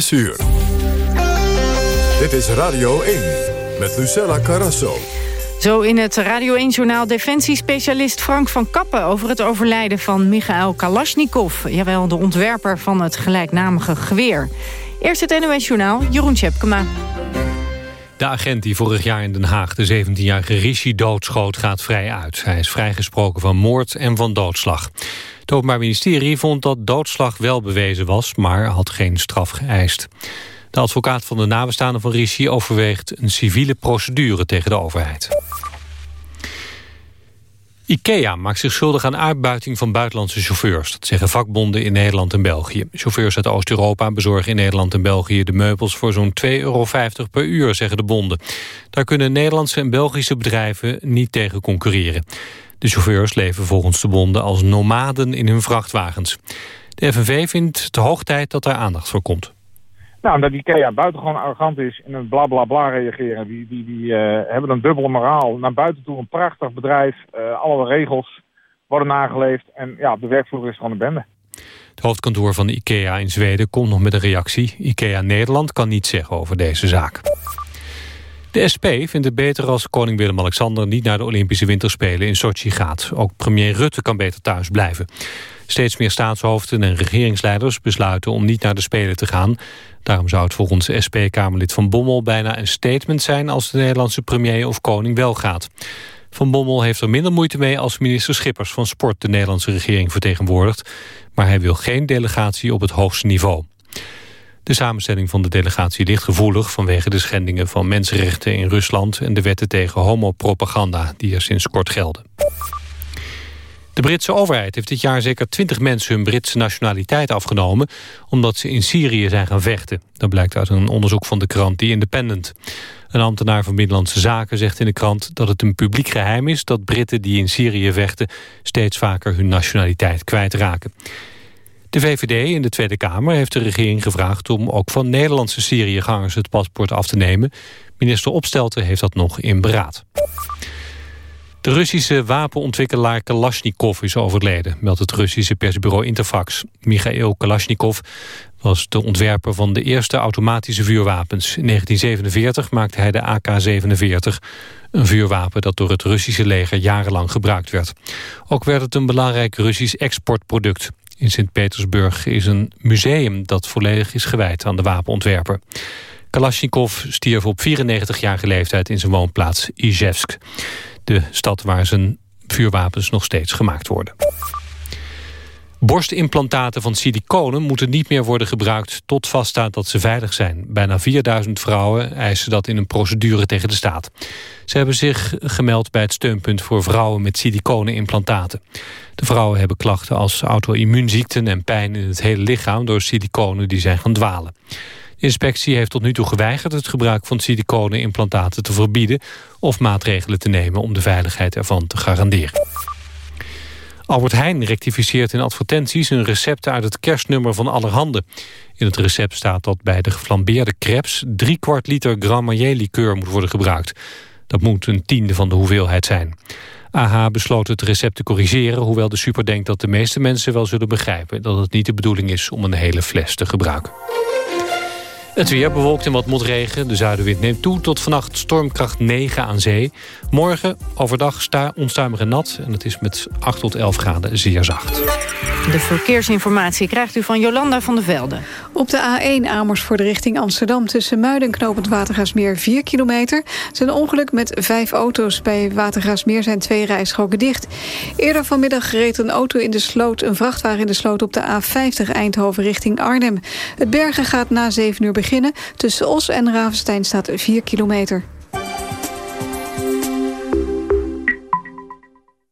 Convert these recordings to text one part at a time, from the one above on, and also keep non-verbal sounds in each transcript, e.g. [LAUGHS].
6 uur. Dit is Radio 1 met Lucella Carrasso. Zo in het Radio 1-journaal defensiespecialist Frank van Kappen... over het overlijden van Michael Kalashnikov. Jawel, de ontwerper van het gelijknamige geweer. Eerst het NOS-journaal, Jeroen Tjepkema. De agent die vorig jaar in Den Haag de 17-jarige Rishi doodschoot gaat vrij uit. Hij is vrijgesproken van moord en van doodslag. Het Openbaar Ministerie vond dat doodslag wel bewezen was... maar had geen straf geëist. De advocaat van de nabestaanden van Rishi overweegt een civiele procedure tegen de overheid. IKEA maakt zich schuldig aan uitbuiting van buitenlandse chauffeurs. Dat zeggen vakbonden in Nederland en België. Chauffeurs uit Oost-Europa bezorgen in Nederland en België de meubels voor zo'n 2,50 euro per uur, zeggen de bonden. Daar kunnen Nederlandse en Belgische bedrijven niet tegen concurreren. De chauffeurs leven volgens de bonden als nomaden in hun vrachtwagens. De FNV vindt het hoog tijd dat daar aandacht voor komt. Nou, omdat IKEA buitengewoon arrogant is en een bla bla bla reageren. Die, die, die uh, hebben een dubbele moraal. Naar buiten toe een prachtig bedrijf. Uh, alle regels worden nageleefd. En ja, de werkvloer is gewoon een bende. Het hoofdkantoor van IKEA in Zweden komt nog met een reactie. IKEA Nederland kan niets zeggen over deze zaak. De SP vindt het beter als koning Willem-Alexander niet naar de Olympische Winterspelen in Sochi gaat. Ook premier Rutte kan beter thuis blijven. Steeds meer staatshoofden en regeringsleiders besluiten om niet naar de Spelen te gaan. Daarom zou het volgens SP-Kamerlid Van Bommel bijna een statement zijn... als de Nederlandse premier of koning wel gaat. Van Bommel heeft er minder moeite mee als minister Schippers van Sport... de Nederlandse regering vertegenwoordigt. Maar hij wil geen delegatie op het hoogste niveau. De samenstelling van de delegatie ligt gevoelig... vanwege de schendingen van mensenrechten in Rusland... en de wetten tegen homopropaganda die er sinds kort gelden. De Britse overheid heeft dit jaar zeker 20 mensen hun Britse nationaliteit afgenomen... omdat ze in Syrië zijn gaan vechten. Dat blijkt uit een onderzoek van de krant The Independent. Een ambtenaar van Binnenlandse Zaken zegt in de krant dat het een publiek geheim is... dat Britten die in Syrië vechten steeds vaker hun nationaliteit kwijtraken. De VVD in de Tweede Kamer heeft de regering gevraagd... om ook van Nederlandse Syriëgangers het paspoort af te nemen. Minister Opstelten heeft dat nog in beraad. De Russische wapenontwikkelaar Kalashnikov is overleden, meldt het Russische persbureau Interfax. Michail Kalashnikov was de ontwerper van de eerste automatische vuurwapens. In 1947 maakte hij de AK-47, een vuurwapen dat door het Russische leger jarenlang gebruikt werd. Ook werd het een belangrijk Russisch exportproduct. In Sint-Petersburg is een museum dat volledig is gewijd aan de wapenontwerper. Kalashnikov stierf op 94-jarige leeftijd in zijn woonplaats Izhevsk de stad waar zijn vuurwapens nog steeds gemaakt worden. Borstimplantaten van siliconen moeten niet meer worden gebruikt tot vaststaat dat ze veilig zijn. Bijna 4000 vrouwen eisen dat in een procedure tegen de staat. Ze hebben zich gemeld bij het steunpunt voor vrouwen met siliconenimplantaten. De vrouwen hebben klachten als auto-immuunziekten en pijn in het hele lichaam door siliconen die zijn gaan dwalen. De inspectie heeft tot nu toe geweigerd het gebruik van siliconenimplantaten te verbieden of maatregelen te nemen om de veiligheid ervan te garanderen. Albert Heijn rectificeert in advertenties een recept uit het kerstnummer van Allerhande. In het recept staat dat bij de geflambeerde crepes drie kwart liter Grand Marnier likeur moet worden gebruikt. Dat moet een tiende van de hoeveelheid zijn. AH besloot het recept te corrigeren, hoewel de super denkt dat de meeste mensen wel zullen begrijpen dat het niet de bedoeling is om een hele fles te gebruiken. Het weer bewolkt en wat motregen. De zuidenwind neemt toe tot vannacht stormkracht 9 aan zee. Morgen overdag onstuimig en nat. En het is met 8 tot 11 graden zeer zacht. De verkeersinformatie krijgt u van Jolanda van der Velde. Op de A1 Amersfoort richting Amsterdam... tussen Muiden en Knopend Watergaasmeer 4 kilometer. Het is een ongeluk met vijf auto's. Bij Watergaasmeer zijn twee rijstroken dicht. Eerder vanmiddag reed een auto in de sloot... een vrachtwagen in de sloot op de A50 Eindhoven richting Arnhem. Het bergen gaat na 7 uur beginnen beginnen. Tussen Os en Ravenstein staat 4 kilometer.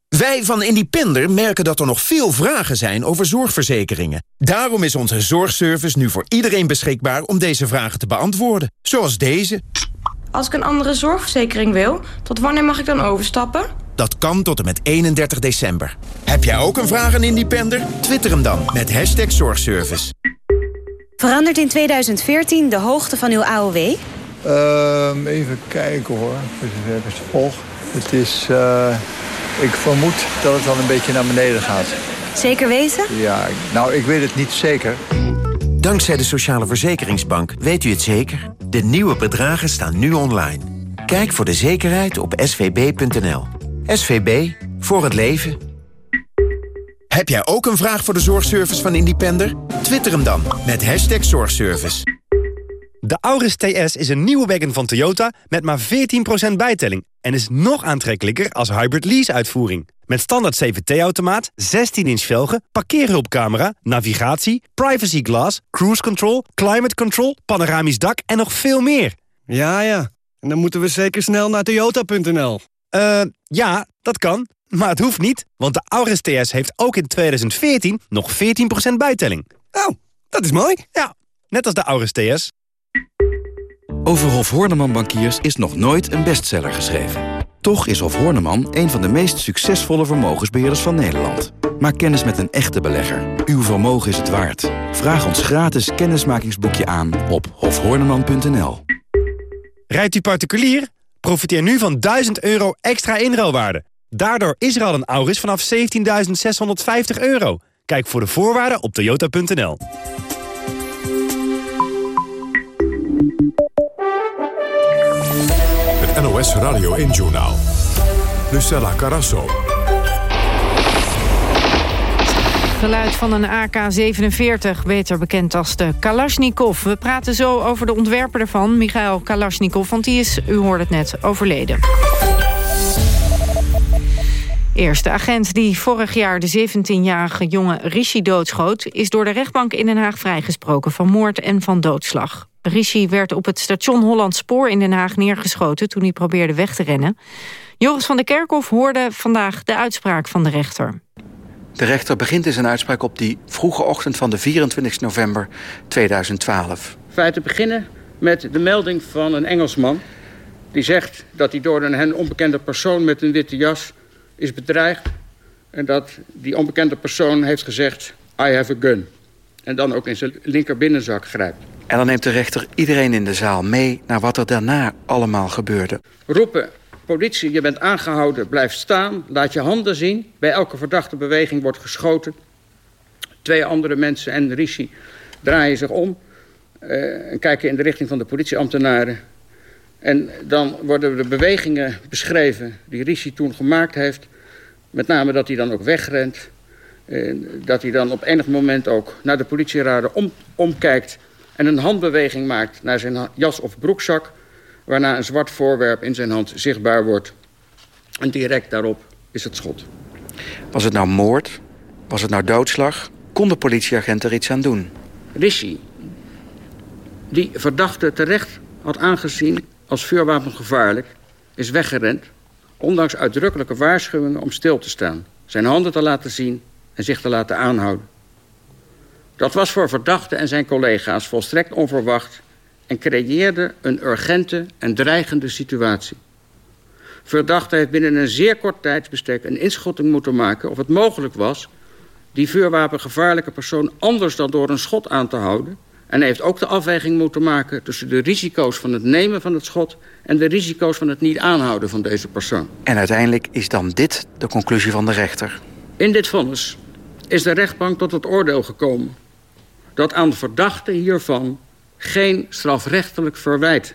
Wij van Independer merken dat er nog veel vragen zijn over zorgverzekeringen. Daarom is onze zorgservice nu voor iedereen beschikbaar om deze vragen te beantwoorden. Zoals deze. Als ik een andere zorgverzekering wil, tot wanneer mag ik dan overstappen? Dat kan tot en met 31 december. Heb jij ook een vraag aan Independer? Twitter hem dan met hashtag zorgservice. Verandert in 2014 de hoogte van uw AOW? Ehm, even kijken hoor, even volg. Het is, uh, ik vermoed dat het wel een beetje naar beneden gaat. Zeker weten? Ja, nou ik weet het niet zeker. Dankzij de Sociale Verzekeringsbank weet u het zeker. De nieuwe bedragen staan nu online. Kijk voor de zekerheid op svb.nl. SVB, voor het leven. Heb jij ook een vraag voor de zorgservice van Independer? Twitter hem dan met hashtag zorgservice. De Auris TS is een nieuwe wagon van Toyota met maar 14% bijtelling... en is nog aantrekkelijker als hybrid lease-uitvoering. Met standaard CVT-automaat, 16-inch velgen, parkeerhulpcamera... navigatie, privacy glass, cruise control, climate control... panoramisch dak en nog veel meer. Ja, ja. En dan moeten we zeker snel naar toyota.nl. Eh, ja, dat kan. Maar het hoeft niet, want de Auris TS heeft ook in 2014 nog 14% bijtelling. Oh, dat is mooi. Ja, net als de Auris TS. Over Hof Horneman Bankiers is nog nooit een bestseller geschreven. Toch is Hof Horneman een van de meest succesvolle vermogensbeheerders van Nederland. Maak kennis met een echte belegger. Uw vermogen is het waard. Vraag ons gratis kennismakingsboekje aan op hofhorneman.nl. Rijdt u particulier? Profiteer nu van 1000 euro extra inruilwaarde. Daardoor is er al een Auris vanaf 17.650 euro. Kijk voor de voorwaarden op toyota.nl. Het NOS Radio 1-journaal. Lucella Carasso. Geluid van een AK-47, beter bekend als de Kalashnikov. We praten zo over de ontwerper ervan, Michael Kalashnikov... want die is, u hoorde het net, overleden. Eerste agent die vorig jaar de 17-jarige jonge Rishi doodschoot... is door de rechtbank in Den Haag vrijgesproken van moord en van doodslag. Rishi werd op het station Holland Spoor in Den Haag neergeschoten... toen hij probeerde weg te rennen. Joris van der Kerkhof hoorde vandaag de uitspraak van de rechter. De rechter begint in zijn uitspraak op die vroege ochtend van de 24 november 2012. Feiten beginnen met de melding van een Engelsman... die zegt dat hij door een hen onbekende persoon met een witte jas is bedreigd... en dat die onbekende persoon heeft gezegd... I have a gun. En dan ook in zijn linkerbinnenzak grijpt. En dan neemt de rechter iedereen in de zaal mee... naar wat er daarna allemaal gebeurde. Roepen, politie, je bent aangehouden, blijf staan. Laat je handen zien. Bij elke verdachte beweging wordt geschoten. Twee andere mensen en Rishi draaien zich om... Uh, en kijken in de richting van de politieambtenaren... En dan worden de bewegingen beschreven die Rishi toen gemaakt heeft. Met name dat hij dan ook wegrent. En dat hij dan op enig moment ook naar de politieraden om, omkijkt... en een handbeweging maakt naar zijn jas of broekzak... waarna een zwart voorwerp in zijn hand zichtbaar wordt. En direct daarop is het schot. Was het nou moord? Was het nou doodslag? Kon de politieagent er iets aan doen? Rishi, die verdachte terecht had aangezien als vuurwapen gevaarlijk, is weggerend... ondanks uitdrukkelijke waarschuwingen om stil te staan... zijn handen te laten zien en zich te laten aanhouden. Dat was voor verdachte en zijn collega's volstrekt onverwacht... en creëerde een urgente en dreigende situatie. Verdachte heeft binnen een zeer kort tijdsbestek een inschatting moeten maken... of het mogelijk was die vuurwapengevaarlijke persoon anders dan door een schot aan te houden... En hij heeft ook de afweging moeten maken tussen de risico's van het nemen van het schot... en de risico's van het niet aanhouden van deze persoon. En uiteindelijk is dan dit de conclusie van de rechter. In dit vonnis is de rechtbank tot het oordeel gekomen... dat aan de verdachte hiervan geen strafrechtelijk verwijt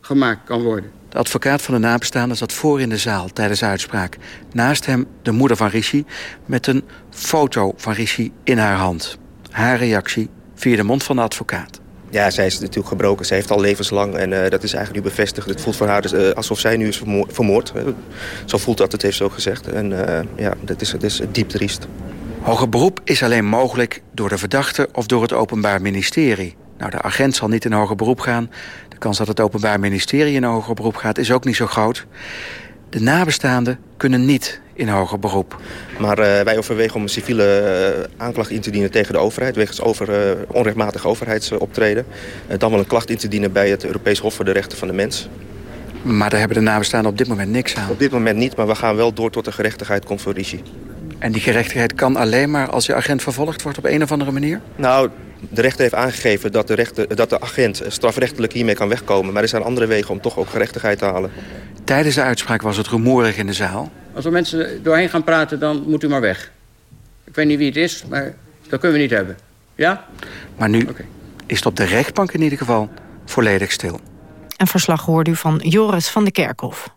gemaakt kan worden. De advocaat van de nabestaande zat voor in de zaal tijdens de uitspraak. Naast hem de moeder van Rishi met een foto van Rishi in haar hand. Haar reactie via de mond van de advocaat. Ja, zij is natuurlijk gebroken. Ze heeft al levenslang en uh, dat is eigenlijk nu bevestigd. Het voelt voor haar dus, uh, alsof zij nu is vermoord. Zo voelt dat, het heeft ze ook gezegd. En uh, ja, dat is, dat is diep triest. Hoger beroep is alleen mogelijk door de verdachte of door het Openbaar Ministerie. Nou, de agent zal niet in hoger beroep gaan. De kans dat het Openbaar Ministerie in hoger beroep gaat is ook niet zo groot. De nabestaanden kunnen niet in hoger beroep. Maar uh, wij overwegen om een civiele uh, aanklacht in te dienen tegen de overheid... wegens over, uh, onrechtmatig overheidsoptreden. dan wel een klacht in te dienen bij het Europees Hof voor de Rechten van de Mens. Maar daar hebben de nabestaanden op dit moment niks aan? Op dit moment niet, maar we gaan wel door tot de gerechtigheid komt voor Rishi. En die gerechtigheid kan alleen maar als je agent vervolgd wordt op een of andere manier? Nou, de rechter heeft aangegeven dat de, rechter, dat de agent strafrechtelijk hiermee kan wegkomen. Maar er zijn andere wegen om toch ook gerechtigheid te halen. Tijdens de uitspraak was het rumoerig in de zaal. Als er mensen doorheen gaan praten, dan moet u maar weg. Ik weet niet wie het is, maar dat kunnen we niet hebben. Ja? Maar nu okay. is het op de rechtbank in ieder geval volledig stil. Een verslag hoorde u van Joris van de Kerkhof.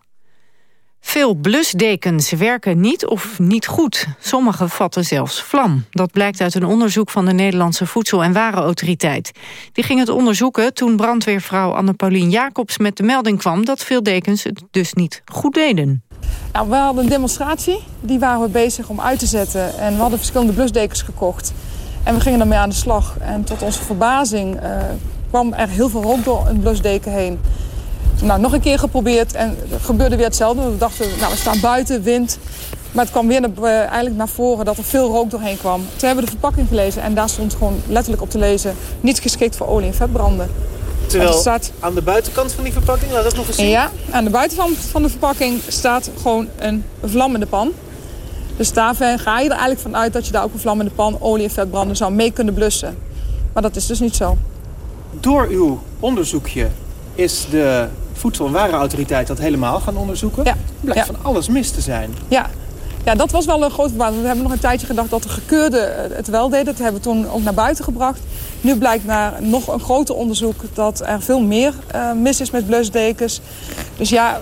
Veel blusdekens werken niet of niet goed. Sommige vatten zelfs vlam. Dat blijkt uit een onderzoek van de Nederlandse Voedsel- en Warenautoriteit. Die ging het onderzoeken toen brandweervrouw Anne-Paulien Jacobs met de melding kwam... dat veel dekens het dus niet goed deden. Nou, we hadden een demonstratie, die waren we bezig om uit te zetten. En we hadden verschillende blusdekens gekocht. En we gingen daarmee aan de slag. En tot onze verbazing uh, kwam er heel veel rook door een blusdeken heen. Nou, nog een keer geprobeerd en er gebeurde weer hetzelfde. We dachten, nou, we staan buiten, wind. Maar het kwam weer naar, uh, eigenlijk naar voren dat er veel rook doorheen kwam. Toen hebben we de verpakking gelezen en daar stond gewoon letterlijk op te lezen... niet geschikt voor olie- en vetbranden. Terwijl staat... aan de buitenkant van die verpakking, laat dat nog eens zien. Ja, aan de buitenkant van de verpakking staat gewoon een vlammende pan. Dus daar ga je er eigenlijk vanuit dat je daar ook een vlammende pan, olie en vetbranden zou mee kunnen blussen. Maar dat is dus niet zo. Door uw onderzoekje is de Voedsel- en Warenautoriteit dat helemaal gaan onderzoeken. Ja. Blijkt van alles mis te zijn. Ja. Ja, dat was wel een groot verbazing. We hebben nog een tijdje gedacht dat de gekeurde het wel deden. Dat hebben we toen ook naar buiten gebracht. Nu blijkt na nog een groter onderzoek dat er veel meer uh, mis is met blusdekens. Dus ja,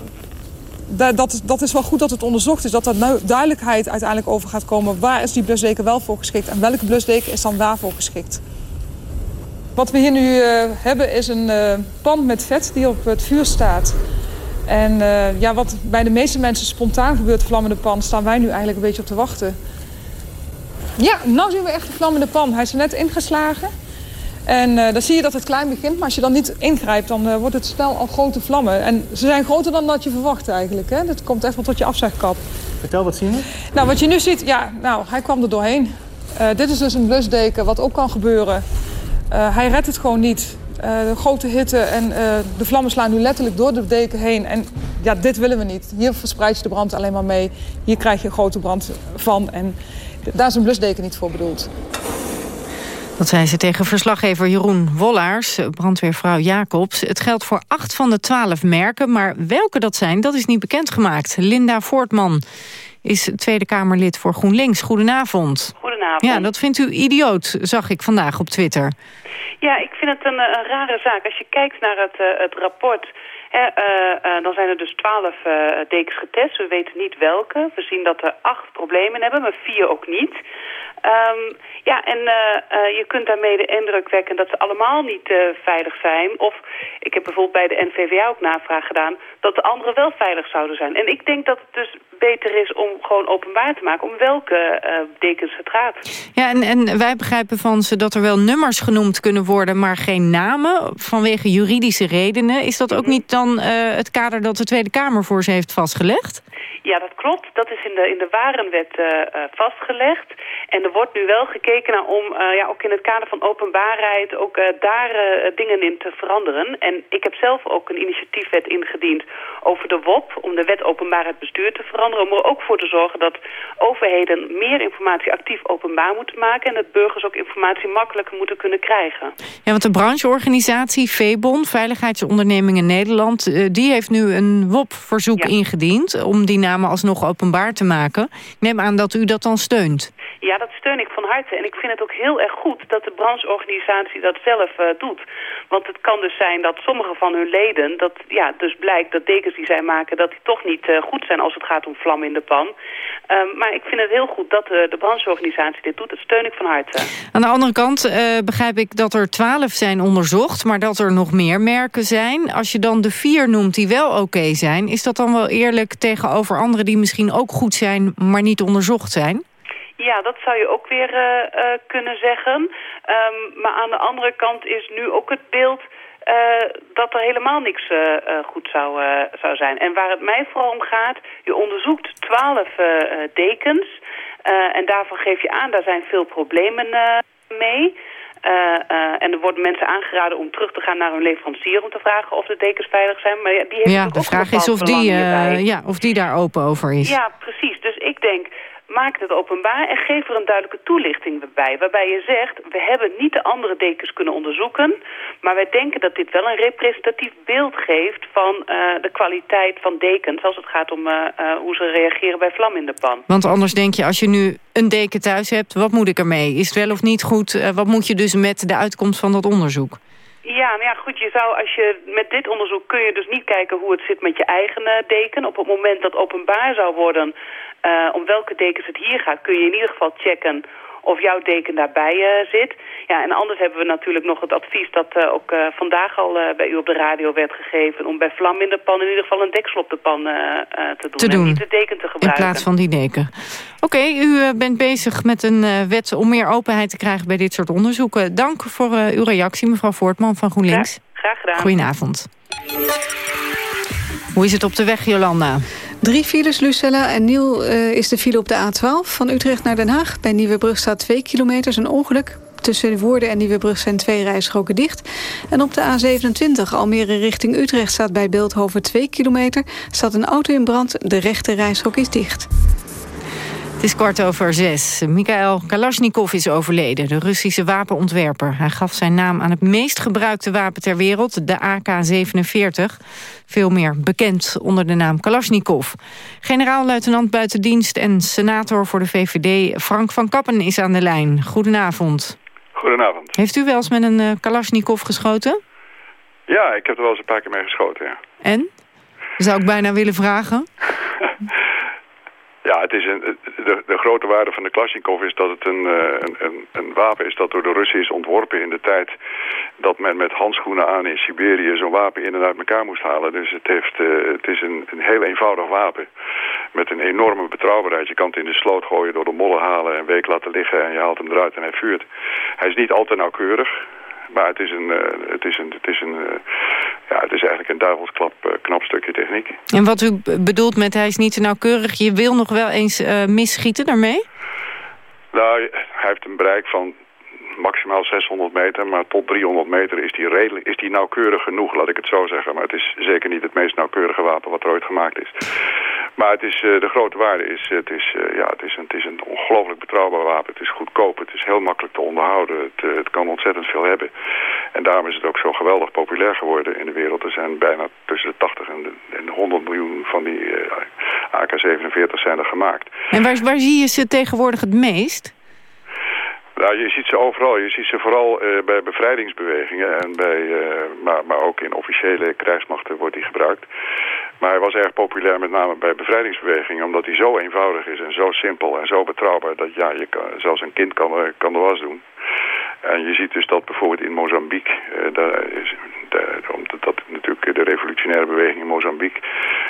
dat, dat is wel goed dat het onderzocht is. Dat er nu duidelijkheid uiteindelijk over gaat komen. Waar is die blusdeken wel voor geschikt en welke blusdeken is dan waarvoor geschikt. Wat we hier nu uh, hebben is een uh, pan met vet die op het vuur staat. En uh, ja, wat bij de meeste mensen spontaan gebeurt, vlammende pan, staan wij nu eigenlijk een beetje op te wachten. Ja, nou zien we echt de vlammende pan. Hij is er net ingeslagen. En dan zie je dat het klein begint, maar als je dan niet ingrijpt, dan wordt het snel al grote vlammen. En ze zijn groter dan dat je verwacht eigenlijk. Hè? Dat komt echt wel tot je afzegkap. Vertel, wat zien we? Nou, wat je nu ziet, ja, nou, hij kwam er doorheen. Dit is dus een blusdeken, wat ook kan gebeuren. Hij redt het gewoon niet. de grote hitte en de vlammen slaan nu letterlijk door de deken heen. En ja, dit willen we niet. Hier verspreid je de brand alleen maar mee. Hier krijg je een grote brand van. En daar is een blusdeken niet voor bedoeld. Dat zei ze tegen verslaggever Jeroen Wollaars, brandweervrouw Jacobs. Het geldt voor acht van de twaalf merken, maar welke dat zijn, dat is niet bekendgemaakt. Linda Voortman is Tweede Kamerlid voor GroenLinks. Goedenavond. Goedenavond. Ja, dat vindt u idioot, zag ik vandaag op Twitter. Ja, ik vind het een, een rare zaak. Als je kijkt naar het, uh, het rapport... Hè, uh, uh, dan zijn er dus twaalf dekens getest. We weten niet welke. We zien dat er acht problemen hebben, maar vier ook niet. Um, ja, en uh, uh, je kunt daarmee de indruk wekken dat ze allemaal niet uh, veilig zijn. Of, ik heb bijvoorbeeld bij de NVWA ook navraag gedaan... dat de anderen wel veilig zouden zijn. En ik denk dat het dus beter is om gewoon openbaar te maken... om welke dekens het gaat. Ja, en, en wij begrijpen van ze dat er wel nummers genoemd kunnen worden... maar geen namen, vanwege juridische redenen. Is dat ook niet dan het kader dat de Tweede Kamer voor ze heeft vastgelegd? Ja, dat klopt. Dat is in de, in de warenwet uh, uh, vastgelegd. En er wordt nu wel gekeken naar om, uh, ja, ook in het kader van openbaarheid, ook daar dingen in te veranderen. En ik heb zelf ook een initiatiefwet ingediend over de WOP, om de wet openbaarheid bestuur te veranderen. Om er ook voor te zorgen dat overheden meer informatie actief openbaar moeten maken. En dat burgers ook informatie makkelijker moeten kunnen krijgen. Ja, want de brancheorganisatie VEBON, Veiligheidsondernemingen Nederland, die heeft nu een WOP-verzoek ja. ingediend om die naam alsnog openbaar te maken. Ik neem aan dat u dat dan steunt. Ja, dat steun ik van harte. En ik vind het ook heel erg goed dat de brancheorganisatie dat zelf uh, doet. Want het kan dus zijn dat sommige van hun leden... dat ja, dus blijkt dat dekens die zij maken... dat die toch niet uh, goed zijn als het gaat om vlam in de pan. Um, maar ik vind het heel goed dat uh, de brancheorganisatie dit doet. Dat steun ik van harte. Aan de andere kant begrijp ik dat er twaalf zijn onderzocht... maar dat er nog meer merken zijn. Als je dan de vier noemt die wel oké zijn... is dat dan wel eerlijk tegenover anderen die misschien ook goed zijn... maar niet onderzocht zijn? Ja, dat zou je ook weer uh, uh, kunnen zeggen. Um, maar aan de andere kant is nu ook het beeld uh, dat er helemaal niks goed zou, zou zijn. En waar het mij vooral om gaat, je onderzoekt twaalf dekens. en daarvan geef je aan, daar zijn veel problemen mee. En er worden mensen aangeraden om terug te gaan naar hun leverancier... om te vragen of de dekens veilig zijn. Maar ja, die heeft ja de vraag is of die, ja, of die daar open over is. Ja, precies. Dus ik denk, maak het openbaar en geef er een duidelijke toelichting bij. Waarbij je zegt, we hebben niet de andere dekens kunnen onderzoeken... maar wij denken dat dit wel een representatief beeld geeft... van uh, de kwaliteit van dekens als het gaat om uh, uh, hoe ze reageren bij vlam in de pan. Want anders denk je, als je nu een deken thuis hebt, wat moet ik ermee? Is het wel of niet goed? wat moet je dus met de uitkomst van dat onderzoek? Ja, nou ja, goed, je zou als je met dit onderzoek kun je dus niet kijken hoe het zit met je eigen deken. Op het moment dat openbaar zou worden uh, om welke dekens het hier gaat, kun je in ieder geval checken of jouw deken daarbij uh, zit. Ja, en anders hebben we natuurlijk nog het advies dat uh, ook uh, vandaag al bij u op de radio werd gegeven... om bij vlam in de pan in ieder geval een deksel op de pan te doen. Te doen. En niet de deken te gebruiken. In plaats van die deken. Oké, okay, u bent bezig met een wet om meer openheid te krijgen bij dit soort onderzoeken. Dank voor uw reactie, mevrouw Voortman van GroenLinks. Graag, graag gedaan. Goedenavond. Hoe is het op de weg, Jolanda? Drie files, Lucella. En Niel uh, is de file op de A12 van Utrecht naar Den Haag. Bij Nieuwebrug staat 2 kilometer, een ongeluk. Tussen Woerden en Nieuwebrug zijn twee rijstroken dicht. En op de A27 Almere richting Utrecht staat bij Beeldhoven 2 kilometer. Staat een auto in brand, de rechte rijstrook is dicht. Het is kwart over zes. Mikhail Kalashnikov is overleden, de Russische wapenontwerper. Hij gaf zijn naam aan het meest gebruikte wapen ter wereld, de AK-47. Veel meer bekend onder de naam Kalashnikov. Generaal-luitenant buitendienst en senator voor de VVD Frank van Kappen is aan de lijn. Goedenavond. Goedenavond. Heeft u wel eens met een uh, Kalashnikov geschoten? Ja, ik heb er wel eens een paar keer mee geschoten, ja. En? Zou ik bijna willen vragen? [LAUGHS] Ja, het is een, de, de, grote waarde van de Kalashnikov is dat het een, een, een, een, wapen is dat door de Russen is ontworpen in de tijd dat men met handschoenen aan in Siberië zo'n wapen in en uit elkaar moest halen. Dus het, heeft, uh, het is een, een heel eenvoudig wapen met een enorme betrouwbaarheid. Je kan het in de sloot gooien, door de mollen halen, een week laten liggen en je haalt hem eruit en hij vuurt. Hij is niet altijd nauwkeurig. Maar het is een, uh, het is een, het is een, uh, ja, het is eigenlijk een duivelsklap uh, knap stukje techniek. En wat u bedoelt met hij is niet zo nauwkeurig, je wil nog wel eens misschieten daarmee? Nou, hij heeft een bereik van maximaal 600 meter, maar tot 300 meter is die, redelijk, is die nauwkeurig genoeg, laat ik het zo zeggen. Maar het is zeker niet het meest nauwkeurige wapen wat er ooit gemaakt is. Maar het is, uh, de grote waarde is, het is, uh, ja, het is, een, het is een ongelooflijk betrouwbaar wapen. Het is goedkoop, het is heel makkelijk te onderhouden. Het, uh, het kan ontzettend veel hebben. En daarom is het ook zo geweldig populair geworden in de wereld. Er zijn bijna tussen de 80 en de, en de 100 miljoen van die AK-47 zijn er gemaakt. En waar, waar zie je ze tegenwoordig het meest? Nou, je ziet ze overal. Je ziet ze vooral uh, bij bevrijdingsbewegingen, en bij, uh, maar, maar ook in officiële krijgsmachten wordt die gebruikt. Maar hij was erg populair met name bij bevrijdingsbewegingen, omdat hij zo eenvoudig is en zo simpel en zo betrouwbaar dat ja, je zelfs een kind kan, kan de was doen. En je ziet dus dat bijvoorbeeld in Mozambique, daar is, omdat dat natuurlijk de revolutionaire beweging in Mozambique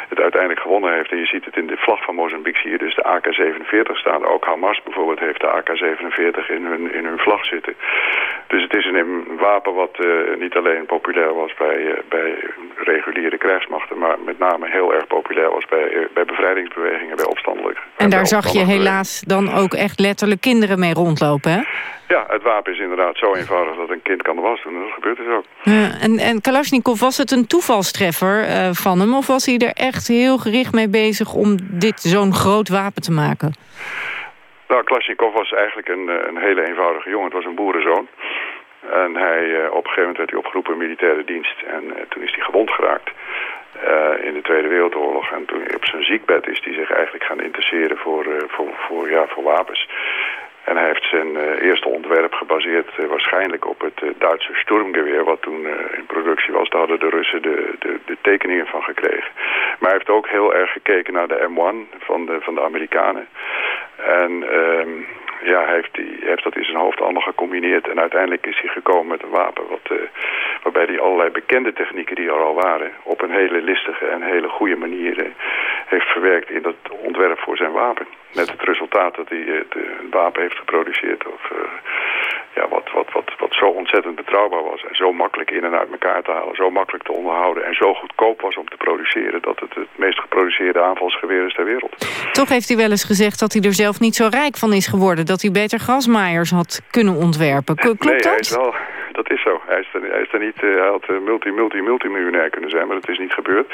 het uiteindelijk gewonnen heeft. En je ziet het in de vlag van Mozambique, zie je dus de AK-47 staan. Ook Hamas bijvoorbeeld heeft de AK-47 in hun, in hun vlag zitten. Dus het is een wapen wat uh, niet alleen populair was bij, uh, bij reguliere krijgsmachten, maar met name heel erg populair was bij, bij bevrijdingsbewegingen, bij opstandelijken. En daar zag je helaas dan ook echt letterlijk kinderen mee rondlopen, hè? Ja, het wapen is inderdaad zo eenvoudig dat een kind kan de was doen. En dat gebeurt dus ook. Ja, en, en Kalashnikov, was het een toevalstreffer uh, van hem? Of was hij er echt heel gericht mee bezig om dit zo'n groot wapen te maken? Nou, Kalashnikov was eigenlijk een, een hele eenvoudige jongen. Het was een boerenzoon. En hij, uh, op een gegeven moment werd hij opgeroepen militaire dienst. En toen is hij gewond geraakt. In de Tweede Wereldoorlog. En toen op zijn ziekbed is hij zich eigenlijk gaan interesseren voor, voor, voor, ja, voor wapens. En hij heeft zijn eerste ontwerp gebaseerd waarschijnlijk op het Duitse Sturmgeweer... wat toen in productie was. Daar hadden de Russen de, de, de, tekeningen van gekregen. Maar hij heeft ook heel erg gekeken naar de M1 van de, van de Amerikanen. En um, ja, hij heeft, die, heeft dat in zijn hoofd allemaal gecombineerd. En uiteindelijk is hij gekomen met een wapen... Wat, waarbij hij allerlei bekende technieken die er al waren... op een hele listige en hele goede manier heeft verwerkt in dat ontwerp voor zijn wapen. Met het resultaat dat hij het een wapen heeft geproduceerd. Of, ja, wat, wat, wat, wat zo ontzettend betrouwbaar was. En zo makkelijk in en uit elkaar te halen. Zo makkelijk te onderhouden. En zo goedkoop was om te produceren. Dat het het meest geproduceerde aanvalsgeweer is ter wereld. Toch heeft hij wel eens gezegd dat hij er zelf niet zo rijk van is geworden. Dat hij beter grasmaaiers had kunnen ontwerpen. Klopt nee, dat? Hij is wel, dat is zo. Hij is er, hij is er niet, uh, hij had multi, multi, multimiljonair kunnen zijn. Maar dat is niet gebeurd.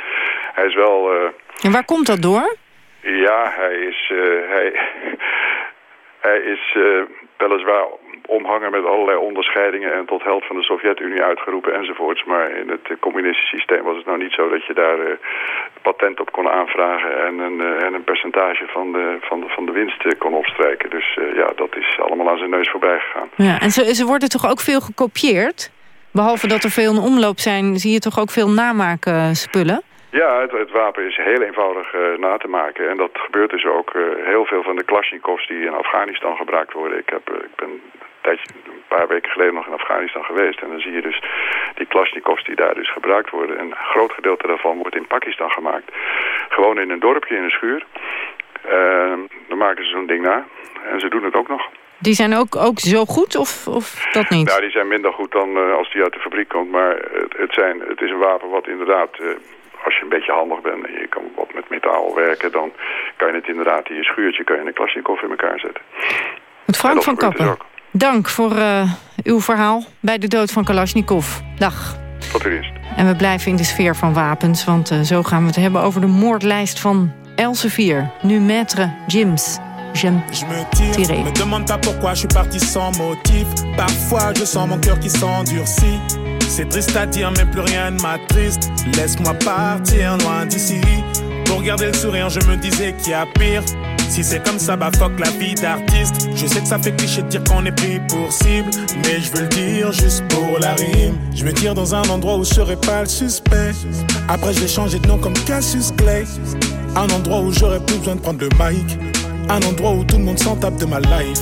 Hij is wel... Uh, en waar komt dat door? Ja, hij is, uh, hij, hij is uh, weliswaar omhangen met allerlei onderscheidingen en tot held van de Sovjet-Unie uitgeroepen enzovoorts. Maar in het communistische systeem was het nou niet zo dat je daar uh, patent op kon aanvragen en een, uh, en een percentage van de, van de, van de winst kon opstrijken. Dus ja, dat is allemaal aan zijn neus voorbij gegaan. Ja, en ze, ze worden toch ook veel gekopieerd? Behalve dat er veel in omloop zijn, zie je toch ook veel namaken spullen? Ja, het, het, wapen is heel eenvoudig uh, na te maken. En dat gebeurt dus ook. Uh, heel veel van de Kalashnikovs die in Afghanistan gebruikt worden. Ik, heb, uh, ik ben een, tijdje, een paar weken geleden nog in Afghanistan geweest. En dan zie je dus die Kalashnikovs die daar dus gebruikt worden. En een groot gedeelte daarvan wordt in Pakistan gemaakt. Gewoon in een dorpje, in een schuur. dan maken ze zo'n ding na. En ze doen het ook nog. Die zijn ook, ook zo goed of, of dat niet? Nou, die zijn minder goed dan als die uit de fabriek komt. Maar het, het, zijn, het is een wapen wat inderdaad als je een beetje handig bent en je kan wat met metaal werken... dan kan je het inderdaad in je schuurtje kan je een Klasnikov in elkaar zetten. Het Frank van Kappen, dank voor uh, uw verhaal bij de dood van Kalashnikov. Dag. Tot u. En we blijven in de sfeer van wapens, want uh, zo gaan we het hebben over de moordlijst van Elsevier. Nu maître Jims. J'aime tirer. Me demande pas pourquoi je suis parti sans motif. Parfois je sens mon cœur qui s'endurcit. C'est triste à dire, mais plus rien ne m'attriste. Laisse-moi partir loin d'ici. Pour garder le sourire, je me disais qu'il y a pire. Si c'est comme ça, bah fuck la vie d'artiste. Je sais que ça fait cliché de dire qu'on est pris pour cible. Mais je veux le dire juste pour la rime. Je me tire dans un endroit où je serai pas le suspect. Après, je vais changer de nom comme Cassius Clay. Un endroit où j'aurais plus besoin de prendre le mic. Un endroit où tout le monde s'en tape de ma life.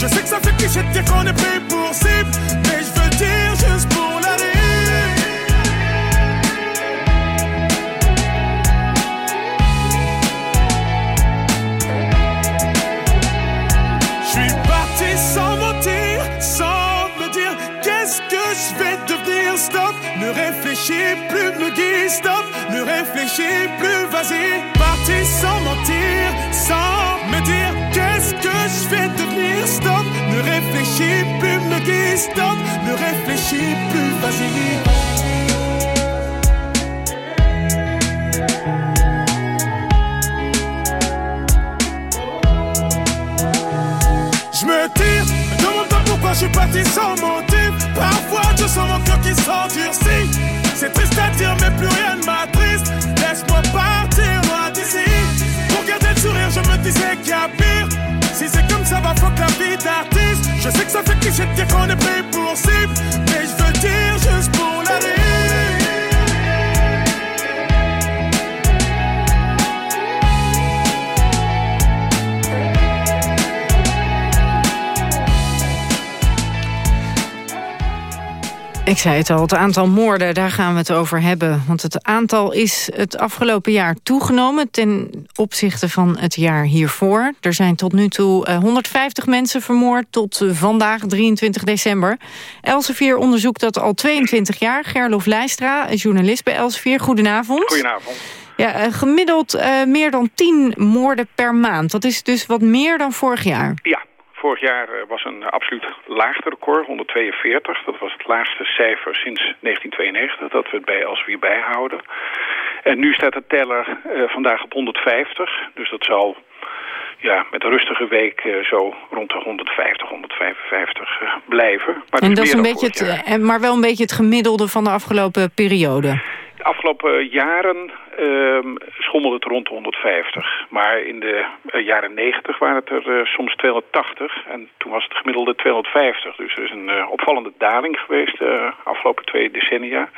Je sais que ça fait cliché de dire qu'on est pris pour cible. Mais je veux dire juste pour la. Je suis parti sans mentir, sans me dire qu'est-ce que je vais devenir. Stop, ne réfléchis plus, me guide. Stop, ne réfléchis plus, vas-y. Parti sans mentir, je vais devenir. Stop, ne réfléchis plus, me guide. Stop, ne réfléchis plus, vas-y. Me tire, me demande pas pourquoi je suis parti sans motif. Parfois je sens mon cœur qui s'endurcit. C'est triste à dire, mais plus rien ne m'attriste. Laisse-moi partir me disais qu'il y a pire. Si c'est comme ça, va fuck la vie d'artiste. Je sais que ça fait cliché de dire qu'on est pris pour cible. Mais je veux dire juste pour la rire. Ik zei het al, het aantal moorden, daar gaan we het over hebben. Want het aantal is het afgelopen jaar toegenomen... ten opzichte van het jaar hiervoor. Er zijn tot nu toe 150 eh, mensen vermoord tot eh, vandaag, 23 december. Elsevier onderzoekt dat al 22 jaar. Gerlof Leistra, journalist bij Elsevier. Goedenavond. Goedenavond. Ja, eh, gemiddeld meer dan 10 moorden per maand. Dat is dus wat meer dan vorig jaar. Ja, Vorig jaar eh, was een absoluut laagste record, 142. Dat was het laagste cijfer sinds 1992 dat we het bij als we hier bijhouden. En nu staat de teller uh, vandaag op 150. Dus dat zal ja, met een rustige week uh, zo rond de 150, 155 uh, blijven. Maar en dat is een beetje het, maar wel een beetje het gemiddelde van de afgelopen periode. De afgelopen jaren um, schommelde het rond de 150. Maar in de uh, jaren 90 waren het er uh, soms 280. En toen was het gemiddelde 250. Dus er is een uh, opvallende daling geweest de afgelopen twee decennia.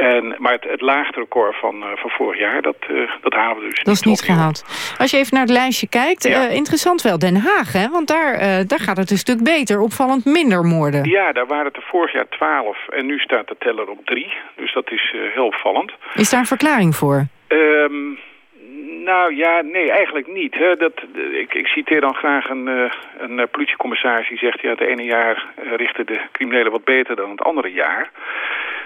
En, maar het, het laagste record van, uh, van vorig jaar, dat, uh, dat halen we dus Dat is niet gehaald. Als je even naar het lijstje kijkt, ja. uh, interessant wel Den Haag, hè? Want daar, daar gaat het een stuk beter, opvallend minder moorden. Ja, daar waren het er vorig jaar 12 en nu staat de teller op 3. Dus dat is heel opvallend. Is daar een verklaring voor? Um, nou ja, nee, eigenlijk niet. Hè. Dat, ik, ik citeer dan graag een, een politiecommissaris die zegt... ja, het ene jaar richten de criminelen wat beter dan het andere jaar.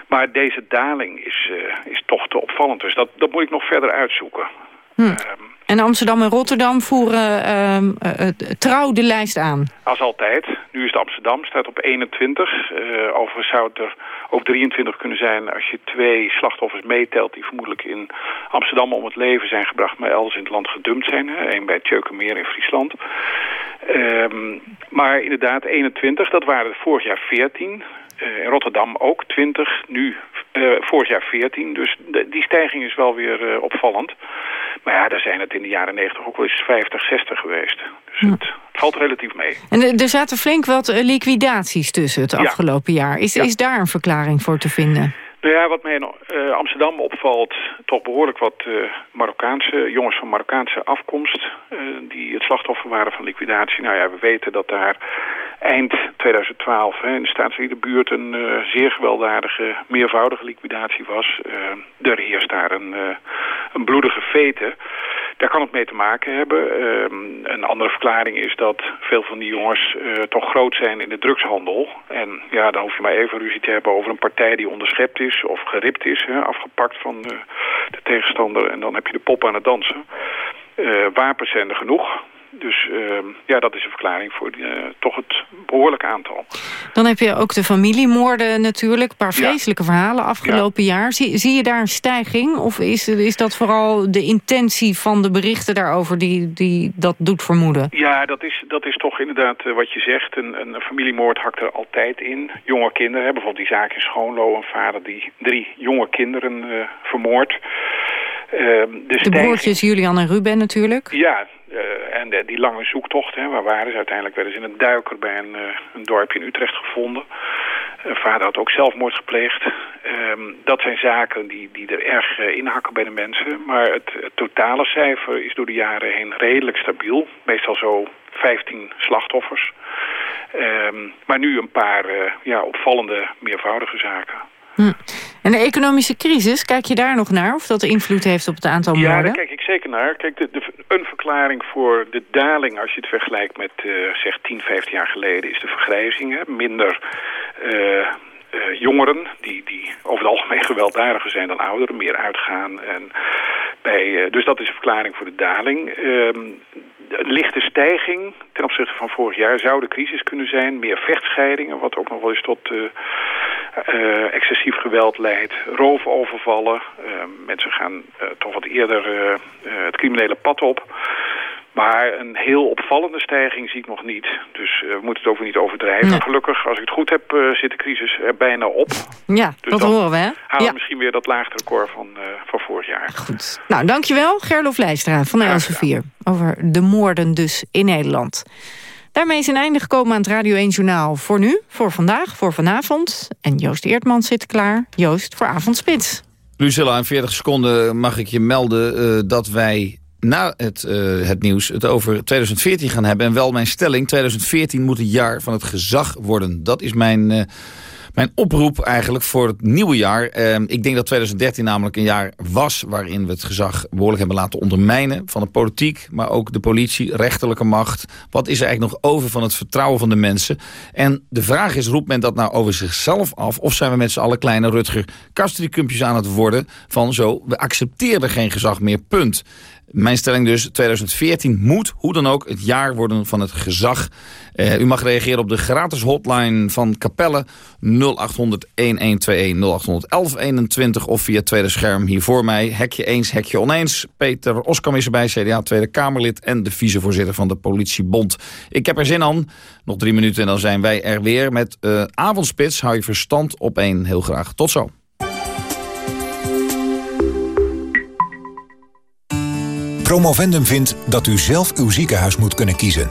Maar deze daling is, uh, is toch te opvallend. Dus dat, dat moet ik nog verder uitzoeken. Hm. Um, en Amsterdam en Rotterdam voeren uh, uh, trouw de lijst aan? Als altijd. Nu is het Amsterdam, staat op 21. Uh, overigens zou het er ook 23 kunnen zijn als je twee slachtoffers meetelt... die vermoedelijk in Amsterdam om het leven zijn gebracht... maar elders in het land gedumpt zijn. Eén bij Tjeukenmeer in Friesland. Um, maar inderdaad, 21, dat waren vorig jaar 14... Uh, in Rotterdam ook 20, nu uh, vorig jaar 14. Dus de, die stijging is wel weer uh, opvallend. Maar ja, daar zijn het in de jaren 90 ook wel eens 50, 60 geweest. Dus ja. het, het, valt relatief mee. En er zaten flink wat liquidaties tussen het afgelopen ja. jaar. Is, ja. is daar een verklaring voor te vinden? Nou ja, wat mij in uh, Amsterdam opvalt, toch behoorlijk wat uh, Marokkaanse, jongens van Marokkaanse afkomst, uh, die het slachtoffer waren van liquidatie. Nou ja, we weten dat daar eind 2012 hè, in de staatsliedenbuurt een zeer gewelddadige, meervoudige liquidatie was. er heerst daar een, een bloedige vete. Daar kan het mee te maken hebben. een andere verklaring is dat veel van die jongens toch groot zijn in de drugshandel. En ja, dan hoef je maar even ruzie te hebben over een partij die onderschept is of geript is, hè, afgepakt van de, de, tegenstander. En dan heb je de pop aan het dansen. Uh, wapens zijn er genoeg. Dus uh, ja, dat is een verklaring voor uh, toch het behoorlijke aantal. Dan heb je ook de familiemoorden natuurlijk. Een paar vreselijke ja. verhalen afgelopen ja. jaar. Zie, zie je daar een stijging? Of is, is dat vooral de intentie van de berichten daarover die, die dat doet vermoeden? Ja, dat is, dat is toch inderdaad uh, wat je zegt. Een, een, familiemoord hakt er altijd in. Jonge kinderen, hè, bijvoorbeeld die zaak in Schoonlo. Een vader die drie jonge kinderen uh, vermoordt. de, de broertjes Julian en Ruben natuurlijk. Ja, en de, die lange zoektocht, hè, waar waren ze? Uiteindelijk werden ze in een duiker bij een, uh, een dorpje in Utrecht gevonden. Uh, vader had ook zelfmoord gepleegd. Um, dat zijn zaken die, die er erg inhakken bij de mensen. Maar het, totale cijfer is door de jaren heen redelijk stabiel. Meestal zo 15 slachtoffers. Um, maar nu een paar ja, opvallende meervoudige zaken. Hm. En de economische crisis, kijk je daar nog naar? Of dat invloed heeft op het aantal moorden? Ja, daar kijk ik zeker naar. Kijk, de, de, een verklaring voor de daling, als je het vergelijkt met uh, zeg 10, 15 jaar geleden, is de vergrijzing. Hè? Minder uh, uh, jongeren, die, die over het algemeen [LAUGHS] gewelddadiger zijn dan ouderen, meer uitgaan. En bij, dus dat is een verklaring voor de daling. Um, een lichte stijging ten opzichte van vorig jaar zou de crisis kunnen zijn. Meer vechtscheidingen, wat ook nog wel eens tot uh, uh, excessief geweld leidt. Roofovervallen. Uh, mensen gaan toch wat eerder het criminele pad op. Maar een heel opvallende stijging zie ik nog niet. Dus we moeten het over niet overdrijven. Nee. Gelukkig, als ik het goed heb, zit de crisis er bijna op. Ja, dus dat horen we, hè? halen ja. we misschien weer dat laagste record van, van vorig jaar. Goed. Nou, dankjewel, Gerlof Leijstra van de Elsevier. Over de moorden dus in Nederland. Daarmee is een einde gekomen aan het Radio 1 Journaal. Voor nu, voor vandaag, voor vanavond. En Joost Eertman zit klaar. Joost, voor avondspits. Lucilla, in 40 seconden mag ik je melden dat wij na het, uh, het nieuws het over 2014 gaan hebben. En wel mijn stelling, 2014 moet het jaar van het gezag worden. Dat is mijn, uh, Mijn oproep eigenlijk voor het nieuwe jaar. Eh, ik denk dat 2013 namelijk een jaar was... waarin we het gezag behoorlijk hebben laten ondermijnen... van de politiek, maar ook de politie, rechterlijke macht. Wat is er eigenlijk nog over van het vertrouwen van de mensen? En de vraag is, roept men dat nou over zichzelf af... of zijn we met z'n allen kleine Rutger Kastrikumpjes aan het worden... van zo, we accepteren geen gezag meer, punt. Mijn stelling dus, 2014 moet hoe dan ook het jaar worden van het gezag. Uh, u mag reageren op de gratis hotline van Capelle 0800 1121 0800 1121 of via het tweede scherm hier voor mij. Hekje eens, hekje oneens. Peter Oskam is erbij, CDA Tweede Kamerlid en de vicevoorzitter van de Politiebond. Ik heb er zin aan. Nog drie minuten en dan zijn wij er weer met uh, Avondspits. Hou je verstand op één. Heel graag. Tot zo. Promovendum vindt dat u zelf uw ziekenhuis moet kunnen kiezen.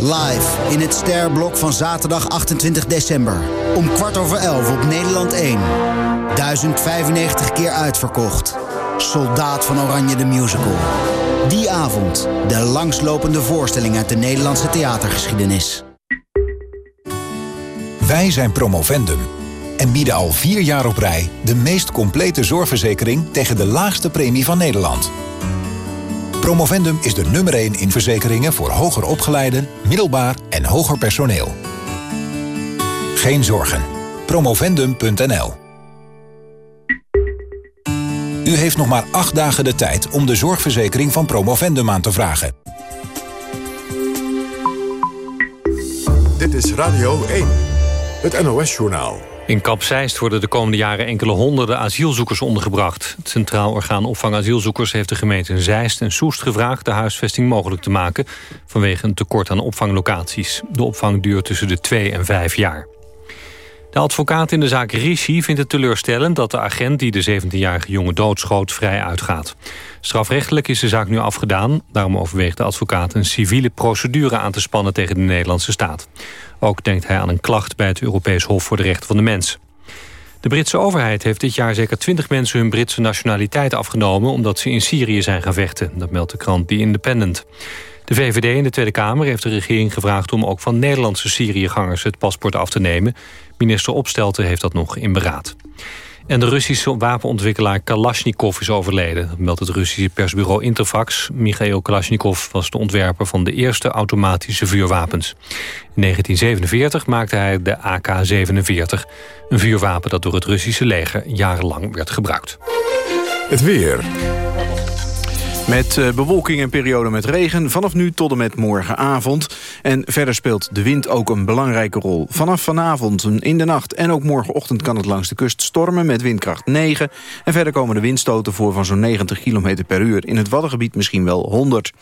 Live in het Sterblok van zaterdag 28 december. Om kwart over elf op Nederland 1. 1095 keer uitverkocht. Soldaat van Oranje de Musical. Die avond de langslopende voorstelling uit de Nederlandse theatergeschiedenis. Wij zijn Promovendum en bieden al vier jaar op rij de meest complete zorgverzekering tegen de laagste premie van Nederland. Promovendum is de nummer 1 in verzekeringen voor hoger opgeleiden, middelbaar en hoger personeel. Geen zorgen. Promovendum.nl U heeft nog maar acht dagen de tijd om de zorgverzekering van Promovendum aan te vragen. Dit is Radio 1, het NOS-journaal. In Kapseist worden de komende jaren enkele honderden asielzoekers ondergebracht. Het Centraal Orgaan Opvang Asielzoekers heeft de gemeenten Zeist en Soest gevraagd de huisvesting mogelijk te maken vanwege een tekort aan opvanglocaties. De opvang duurt tussen de twee en vijf jaar. De advocaat in de zaak Rishi vindt het teleurstellend dat de agent die de 17-jarige jongen doodschoot vrij uitgaat. Strafrechtelijk is de zaak nu afgedaan. Daarom overweegt de advocaat een civiele procedure aan te spannen tegen de Nederlandse staat. Ook denkt hij aan een klacht bij het Europees Hof voor de Rechten van de Mens. De Britse overheid heeft dit jaar zeker 20 mensen hun Britse nationaliteit afgenomen... omdat ze in Syrië zijn gaan vechten. Dat meldt de krant The Independent. De VVD in de Tweede Kamer heeft de regering gevraagd... om ook van Nederlandse Syriëgangers het paspoort af te nemen. Minister Opstelten heeft dat nog in beraad. En de Russische wapenontwikkelaar Kalashnikov is overleden. Dat meldt het Russische persbureau Interfax. Michail Kalashnikov was de ontwerper van de eerste automatische vuurwapens. In 1947 maakte hij de AK-47. Een vuurwapen dat door het Russische leger jarenlang werd gebruikt. Het weer. Met uh, bewolking en periode met regen vanaf nu tot en met morgenavond. En verder speelt de wind ook een belangrijke rol. Vanaf vanavond in de nacht en ook morgenochtend kan het langs de kust stormen met windkracht 9. En verder komen de windstoten voor van zo'n 90 km per uur. In het Waddengebied misschien wel 100.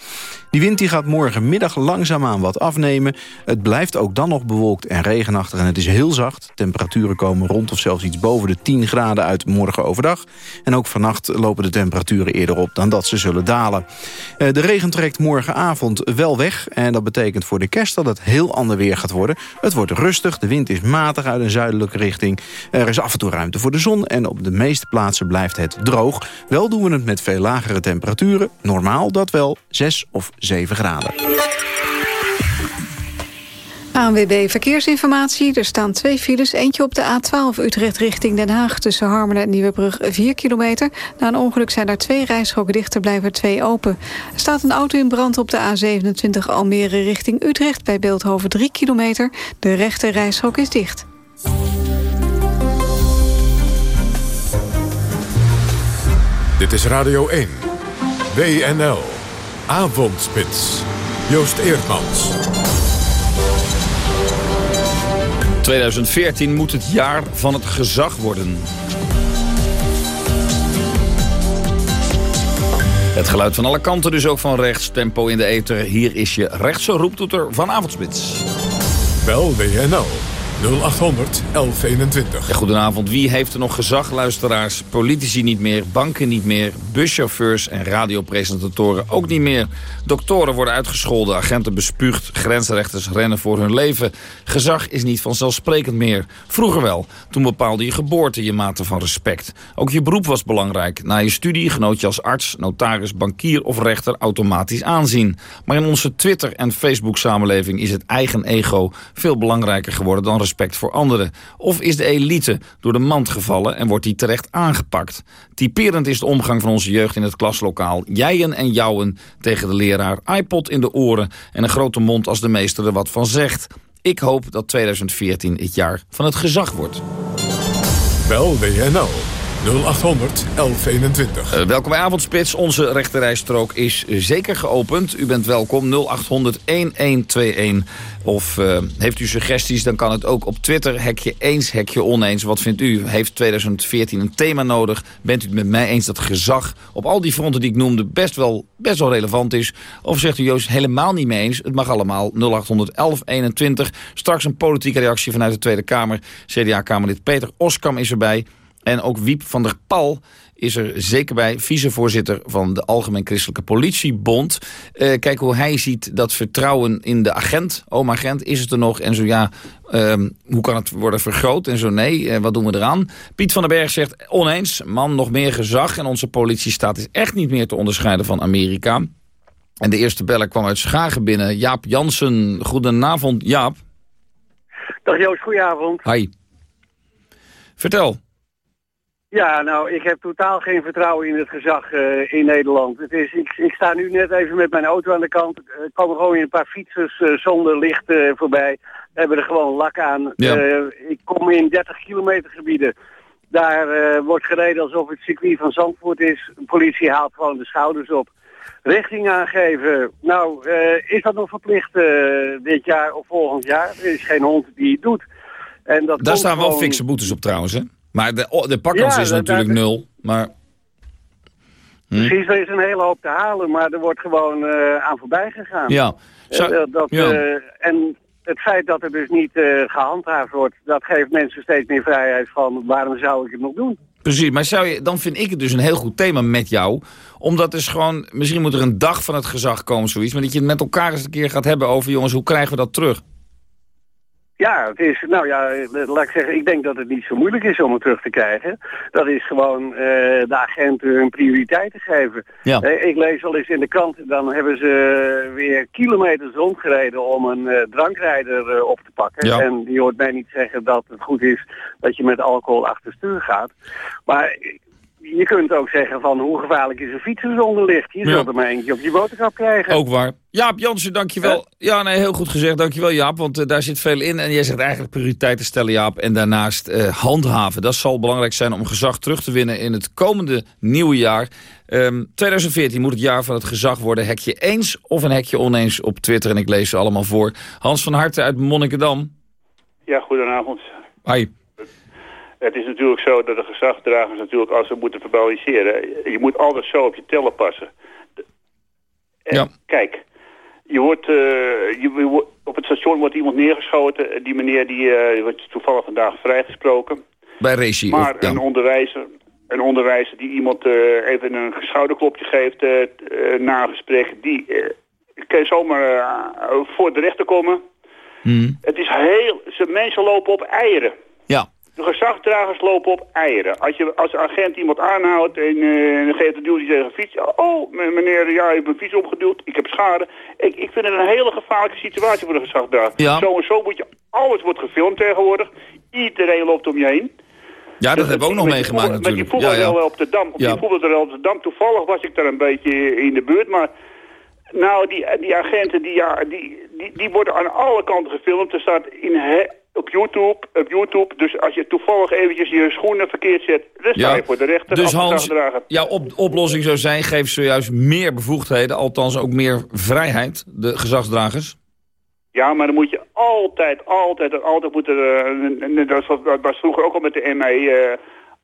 Die wind die gaat morgenmiddag langzaamaan wat afnemen. Het blijft ook dan nog bewolkt en regenachtig en het is heel zacht. Temperaturen komen rond of zelfs iets boven de 10 graden uit morgen overdag. En ook vannacht lopen de temperaturen eerder op dan dat ze zullen dalen. Eh, de regen trekt morgenavond wel weg. En dat betekent voor de kerst dat het heel ander weer gaat worden. Het wordt rustig, de wind is matig uit een zuidelijke richting. Er is af en toe ruimte voor de zon en op de meeste plaatsen blijft het droog. Wel doen we het met veel lagere temperaturen. Normaal dat wel 6 of 7 graden. ANWB Verkeersinformatie. Er staan twee files. Eentje op de A12 Utrecht richting Den Haag... tussen Harmelen en Nieuwebrug 4 kilometer. Na een ongeluk zijn daar twee rijstroken dicht. Er blijven twee open. Er staat een auto in brand op de A27 Almere richting Utrecht... bij Beeldhoven 3 kilometer. De rechte rijstrook is dicht. Dit is Radio 1. WNL. Avondspits. Joost Eerdmans. 2014 moet het jaar van het gezag worden. Het geluid van alle kanten, dus ook van rechts. Tempo in de ether. Hier is je rechtse roeptoeter van Avondspits. Bel WNL 0800 1121. Ja, goedenavond. Wie heeft er nog gezag, luisteraars? Politici niet meer, banken niet meer, buschauffeurs en radiopresentatoren ook niet meer. Doktoren worden uitgescholden, agenten bespuugd, grensrechters rennen voor hun leven. Gezag is niet vanzelfsprekend meer. Vroeger wel, toen bepaalde je geboorte je mate van respect. Ook je beroep was belangrijk. Na je studie genoot je als arts, notaris, bankier of rechter automatisch aanzien. Maar in onze Twitter- en Facebook-samenleving is het eigen ego veel belangrijker geworden dan respect voor anderen. Of is de elite door de mand gevallen en wordt die terecht aangepakt? Typerend is de omgang van onze jeugd in het klaslokaal. Jijen en jouwen tegen de leraar, iPod in de oren en een grote mond als de meester er wat van zegt. Ik hoop dat 2014 het jaar van het gezag wordt. Bel WNL 0800 1121. Uh, welkom bij Avondspits. Onze rechterrijstrook is zeker geopend. U bent welkom 0800 1121. Of uh, heeft u suggesties, dan kan het ook op Twitter. Hekje eens, hekje oneens. Wat vindt u? Heeft 2014 een thema nodig? Bent u het met mij eens dat gezag op al die fronten die ik noemde best wel, best wel relevant is? Of zegt u Joost helemaal niet mee eens? Het mag allemaal 0800 1121. Straks een politieke reactie vanuit de Tweede Kamer. CDA-Kamerlid Peter Oskam is erbij. En ook Wiep van der Pal is er zeker bij, vicevoorzitter van de Algemeen Christelijke Politiebond. Uh, kijk hoe hij ziet dat vertrouwen in de agent, oom-agent, is het er nog? En zo ja, uh, hoe kan het worden vergroot? En zo nee, uh, wat doen we eraan? Piet van den Berg zegt oneens, man, nog meer gezag. En onze politiestaat is echt niet meer te onderscheiden van Amerika. En de eerste beller kwam uit Schagen binnen. Jaap Jansen, goedenavond Jaap. Dag Joost, goedenavond. Hi. Vertel. Ja, nou, ik heb totaal geen vertrouwen in het gezag uh, in Nederland. Het is, ik, ik, sta nu net even met mijn auto aan de kant. Er komen gewoon een paar fietsers uh, zonder licht uh, voorbij. Hebben er gewoon lak aan. Ja. ik kom in 30 kilometer gebieden. Daar wordt gereden alsof het circuit van Zandvoort is. De politie haalt gewoon de schouders op. Richting aangeven. Nou, is dat nog verplicht dit jaar of volgend jaar? Er is geen hond die het doet. En dat Daar staan gewoon... wel fikse boetes op trouwens, hè? Maar de, de pakkans Ja, is dat- natuurlijk dat- nul. Maar Hm? Precies, er is een hele hoop te halen, maar er wordt gewoon eh, aan voorbij gegaan. Ja. Zou- Eh, dat, ja. eh, en het feit dat er dus niet eh, gehandhaafd wordt, dat geeft mensen steeds meer vrijheid van waarom zou ik het nog doen? Precies, maar zou je, dan vind ik het dus een heel goed thema met jou. Omdat dus gewoon, misschien moet er een dag van het gezag komen, zoiets. Maar dat je het met elkaar eens een keer gaat hebben over, jongens, hoe krijgen we dat terug? Ja, het is, nou ja, laat ik zeggen, ik denk dat het niet zo moeilijk is om het terug te krijgen. Dat is gewoon eh, de agenten hun prioriteiten geven. Ja. Eh, ik lees wel eens in de krant, dan hebben ze weer kilometers rondgereden om een eh, drankrijder op te pakken. Ja. En die hoort mij niet zeggen dat het goed is dat je met alcohol achter stuur gaat. Maar je kunt ook zeggen van hoe gevaarlijk is een fietser zonder licht. Je Ja. zult er maar eentje op je boterkap krijgen. Ook waar. Jaap Jansen, dankjewel. Ja, nee, heel goed gezegd. Dankjewel Jaap, want eh, daar zit veel in. En jij zegt eigenlijk prioriteiten stellen Jaap. En daarnaast eh, handhaven. Dat zal belangrijk zijn om gezag terug te winnen in het komende nieuwe jaar. Ehm, 2014 moet het jaar van het gezag worden. Hekje eens of een hekje oneens op Twitter. En ik lees ze allemaal voor. Hans van Harten uit Monnikendam. Ja, goedenavond. Hi. Het is natuurlijk zo dat de gezagdragers natuurlijk als ze moeten verbaliseren... je moet altijd zo op je tellen passen. En Ja. Kijk, je wordt, eh, je, je wordt- op het station wordt iemand neergeschoten. Die meneer die, eh, wordt toevallig vandaag vrijgesproken. Bij Regie. Maar of- ja. een onderwijzer, een onderwijzer die iemand eh, even een schouderklopje geeft eh, eh, na een gesprek... die eh, kan zomaar eh, voor de rechter komen. Hmm. Het is heel... Ze, mensen lopen op eieren. De gezagdragers lopen op eieren. Als je als een agent iemand aanhoudt en dan geeft de die tegen een fiets. Oh, meneer, ja, ik heb mijn fiets opgeduwd, ik heb schade. Ik, ik vind het een hele gevaarlijke situatie voor de gezagdrager. Ja. Zo en zo moet je, alles wordt gefilmd tegenwoordig. Iedereen loopt om je heen. Ja, dat hebben we ook nog meegemaakt natuurlijk. Met die Ja, op de Dam. Op Ja. die voetbalrel op de Dam. Toevallig was ik daar een beetje in de buurt, maar... Nou, die, die agenten, die, ja, die, die, die worden aan alle kanten gefilmd. Er staat in he- op YouTube, op YouTube. Dus als je toevallig eventjes je schoenen verkeerd zet, dan sta je voor de rechter Dus Hans, jouw op oplossing zou zijn... geef ze juist meer bevoegdheden, althans ook meer vrijheid, de gezagsdragers. Ja, maar dan moet je altijd, altijd, altijd moeten... dat, was, dat was vroeger ook al met de ME...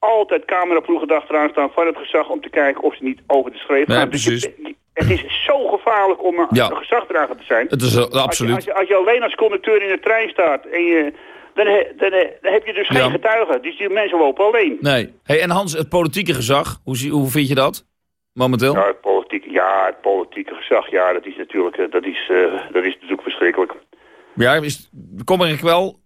altijd cameraploegen achteraan staan van het gezag... om te kijken of ze niet over de schreef Nee, gaan. Dus je- precies. het is zo gevaarlijk om een, Ja. gezagdrager te zijn. Het is eh, Als je, absoluut. als, je, als je alleen als conducteur in de trein staat en je dan, he- dan, he- dan heb je dus geen getuigen. Dus die mensen lopen alleen. Nee. Hey, en Hans, het politieke gezag, hoe, hoe vind je dat? Momenteel? Ja, het politieke, ja, het politieke gezag, ja, dat is natuurlijk, eh, dat is, eh, dat is natuurlijk verschrikkelijk. Ja, is, kom ik wel.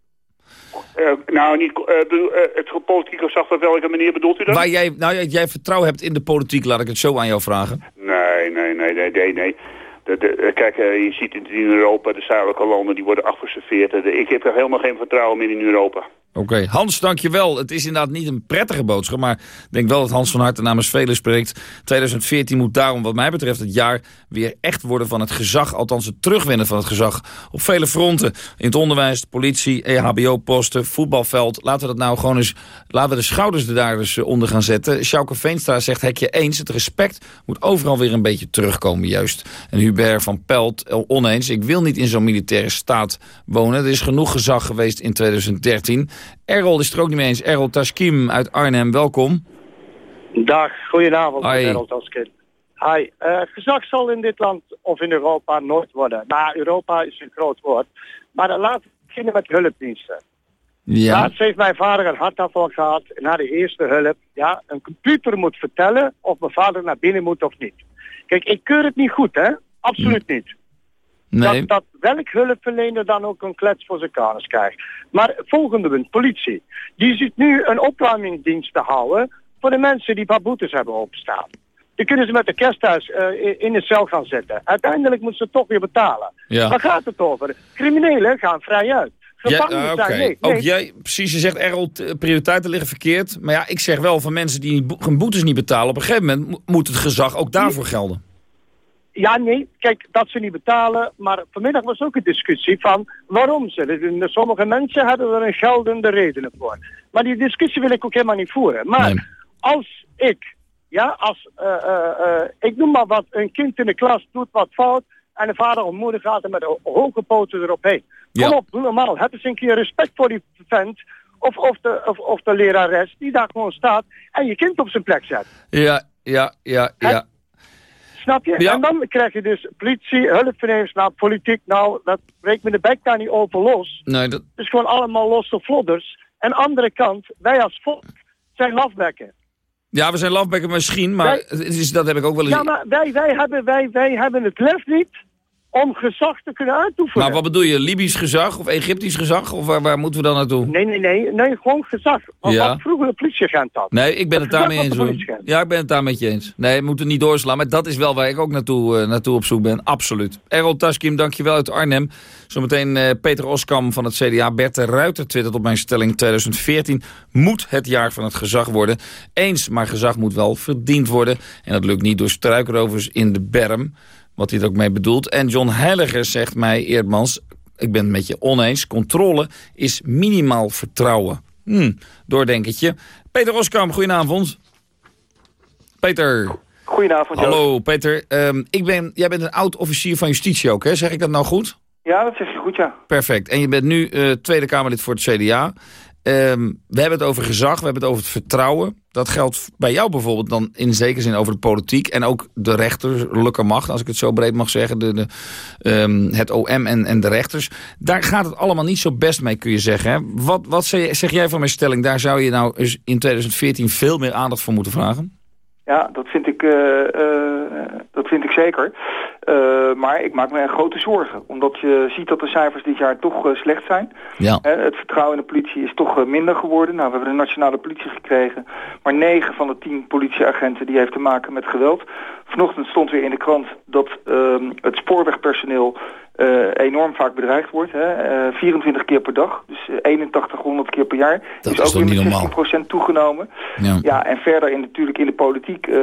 Eh, nou, niet, eh, bedoel, eh, het politieke gezag, op welke manier bedoelt u dat? Waar jij, nou, jij vertrouwen hebt in de politiek, laat ik het zo aan jou vragen. Nee, nee, nee, nee, nee, nee. De, de, kijk, je ziet in, Europa, de zuidelijke landen, die worden afgeserveerd. Ik heb er helemaal geen vertrouwen meer in Europa. Oké, Hans, dankjewel. Het is inderdaad niet een prettige boodschap, maar ik denk wel dat Hans van Harte namens velen spreekt. 2014 moet daarom wat mij betreft het jaar weer echt worden van het gezag, althans het terugwinnen van het gezag op vele fronten. In het onderwijs, de politie, EHBO-posten, voetbalveld. Laten we dat nou gewoon eens, laten we de schouders er daar eh, onder gaan zetten. Sjouke Veenstra zegt hekje eens, het respect moet overal weer een beetje terugkomen juist. En Hubert van Pelt, eh, oneens, ik wil niet in zo'n militaire staat wonen. Er is genoeg gezag geweest in 2013. Errol is er ook niet mee eens. Errol Taskim uit Arnhem, welkom. Dag, goedenavond, Hoi. Harold Taskin. Hi, eh, gezag zal in dit land of in Europa nooit worden. Nou, Europa is een groot woord. Maar laten we beginnen met hulpdiensten. Ja. Laatst heeft mijn vader een hartaanval gehad na de eerste hulp. Ja, een computer moet vertellen of mijn vader naar binnen moet of niet. Kijk, ik keur het niet goed, hè? Absoluut niet. Nee. Dat, dat welk hulpverlener dan ook een klets voor zijn kanus krijgt. Maar volgende punt, politie. Die zit nu een opruimingsdienst te houden voor de mensen die paar boetes hebben opstaan. Die kunnen ze met de kersthuis eh, in- in de cel gaan zetten. Uiteindelijk moeten ze toch weer betalen. Ja. Waar gaat het over? Criminelen gaan vrij uit. Ja, Gevangenen ah, zijn nee. Ook jij, precies, je zegt Errol, t- prioriteiten liggen verkeerd. Maar ja, ik zeg wel van mensen die hun boetes niet betalen... op een gegeven moment mo- moet het gezag ook daarvoor gelden. Ja, nee, kijk, dat ze niet betalen. Maar vanmiddag was ook een discussie van waarom ze. Dus Sommige mensen hadden er een geldende redenen voor. Maar die discussie wil ik ook helemaal niet voeren. Maar als ik, ja, als, eh, eh, eh, ik noem maar wat, een kind in de klas doet wat fout... en de vader of moeder gaat er met ho- hoge poten erop heen. Kom op, doe normaal. Heb eens een keer respect voor die vent... Of, of, de, of, of de lerares die daar gewoon staat en je kind op zijn plek zet. Ja, ja, ja, ja. Snap je? En dan krijg je dus politie, hulpverleners, nou, politiek, nou, dat breekt me de bek daar niet over los. Nee, dat... Het is gewoon allemaal losse vlodders. En andere kant, wij als volk zijn lafbekken. Ja, we zijn lafbekken misschien, maar Wij- het is, dat heb ik ook wel eens... Ja, maar wij, wij, hebben, wij, wij hebben het lef niet om gezag te kunnen uitoefenen. Maar wat bedoel je, Libisch gezag of Egyptisch gezag? Of waar, waar moeten we dan naartoe? Nee, nee, nee, nee, gewoon gezag. Want Ja. wat vroeger de politieagent had. Nee, ik ben Het het daarmee eens hoor. Ja, ik ben het daar met je eens. Nee, we moeten niet doorslaan, maar dat is wel waar ik ook naartoe, eh, naartoe op zoek ben. Absoluut. Errol Taskim, dankjewel uit Arnhem. Zometeen eh, Peter Oskam van het CDA. Bert de Ruiter twittert op mijn stelling 2014 moet het jaar van het gezag worden. Eens, maar gezag moet wel verdiend worden. En dat lukt niet door struikrovers in de berm. Wat hij er ook mee bedoelt. En John Heiliger zegt mij, Eerdmans, ik ben het met je oneens. Controle is minimaal vertrouwen. Hm, doordenkertje. Peter Oskam, goedenavond. Peter. Goedenavond, Joost. Hallo, Peter. Ehm, ik ben, jij bent een oud-officier van justitie ook, hè? Zeg ik dat nou goed? Ja, dat zeg je goed, ja. Perfect. En je bent nu eh, Tweede Kamerlid voor het CDA. Ehm, we hebben het over gezag, we hebben het over het vertrouwen. Dat geldt bij jou bijvoorbeeld dan in zekere zin over de politiek... en ook de rechterlijke macht, als ik het zo breed mag zeggen. De, de, ehm, het OM en, en de rechters. Daar gaat het allemaal niet zo best mee, kun je zeggen. Hè? Wat, wat zeg, zeg jij van mijn stelling? Daar zou je nou in 2014 veel meer aandacht voor moeten vragen? Ja, dat vind ik, eh, eh, dat vind ik zeker. Eh, maar ik maak me grote zorgen. Omdat je ziet dat de cijfers dit jaar toch eh, slecht zijn. Ja. Het vertrouwen in de politie is toch eh, minder geworden. Nou, we hebben de nationale politie gekregen. Maar negen van de tien politieagenten die heeft te maken met geweld. Vanochtend stond weer in de krant dat ehm, het spoorwegpersoneel eh, enorm vaak bedreigd wordt. Hè? Eh, 24 keer per dag. Dus eh, 8100 keer per jaar. Dat dus is ook weer met normaal? 16% toegenomen. Ja. Ja, en verder in, natuurlijk in de politiek eh,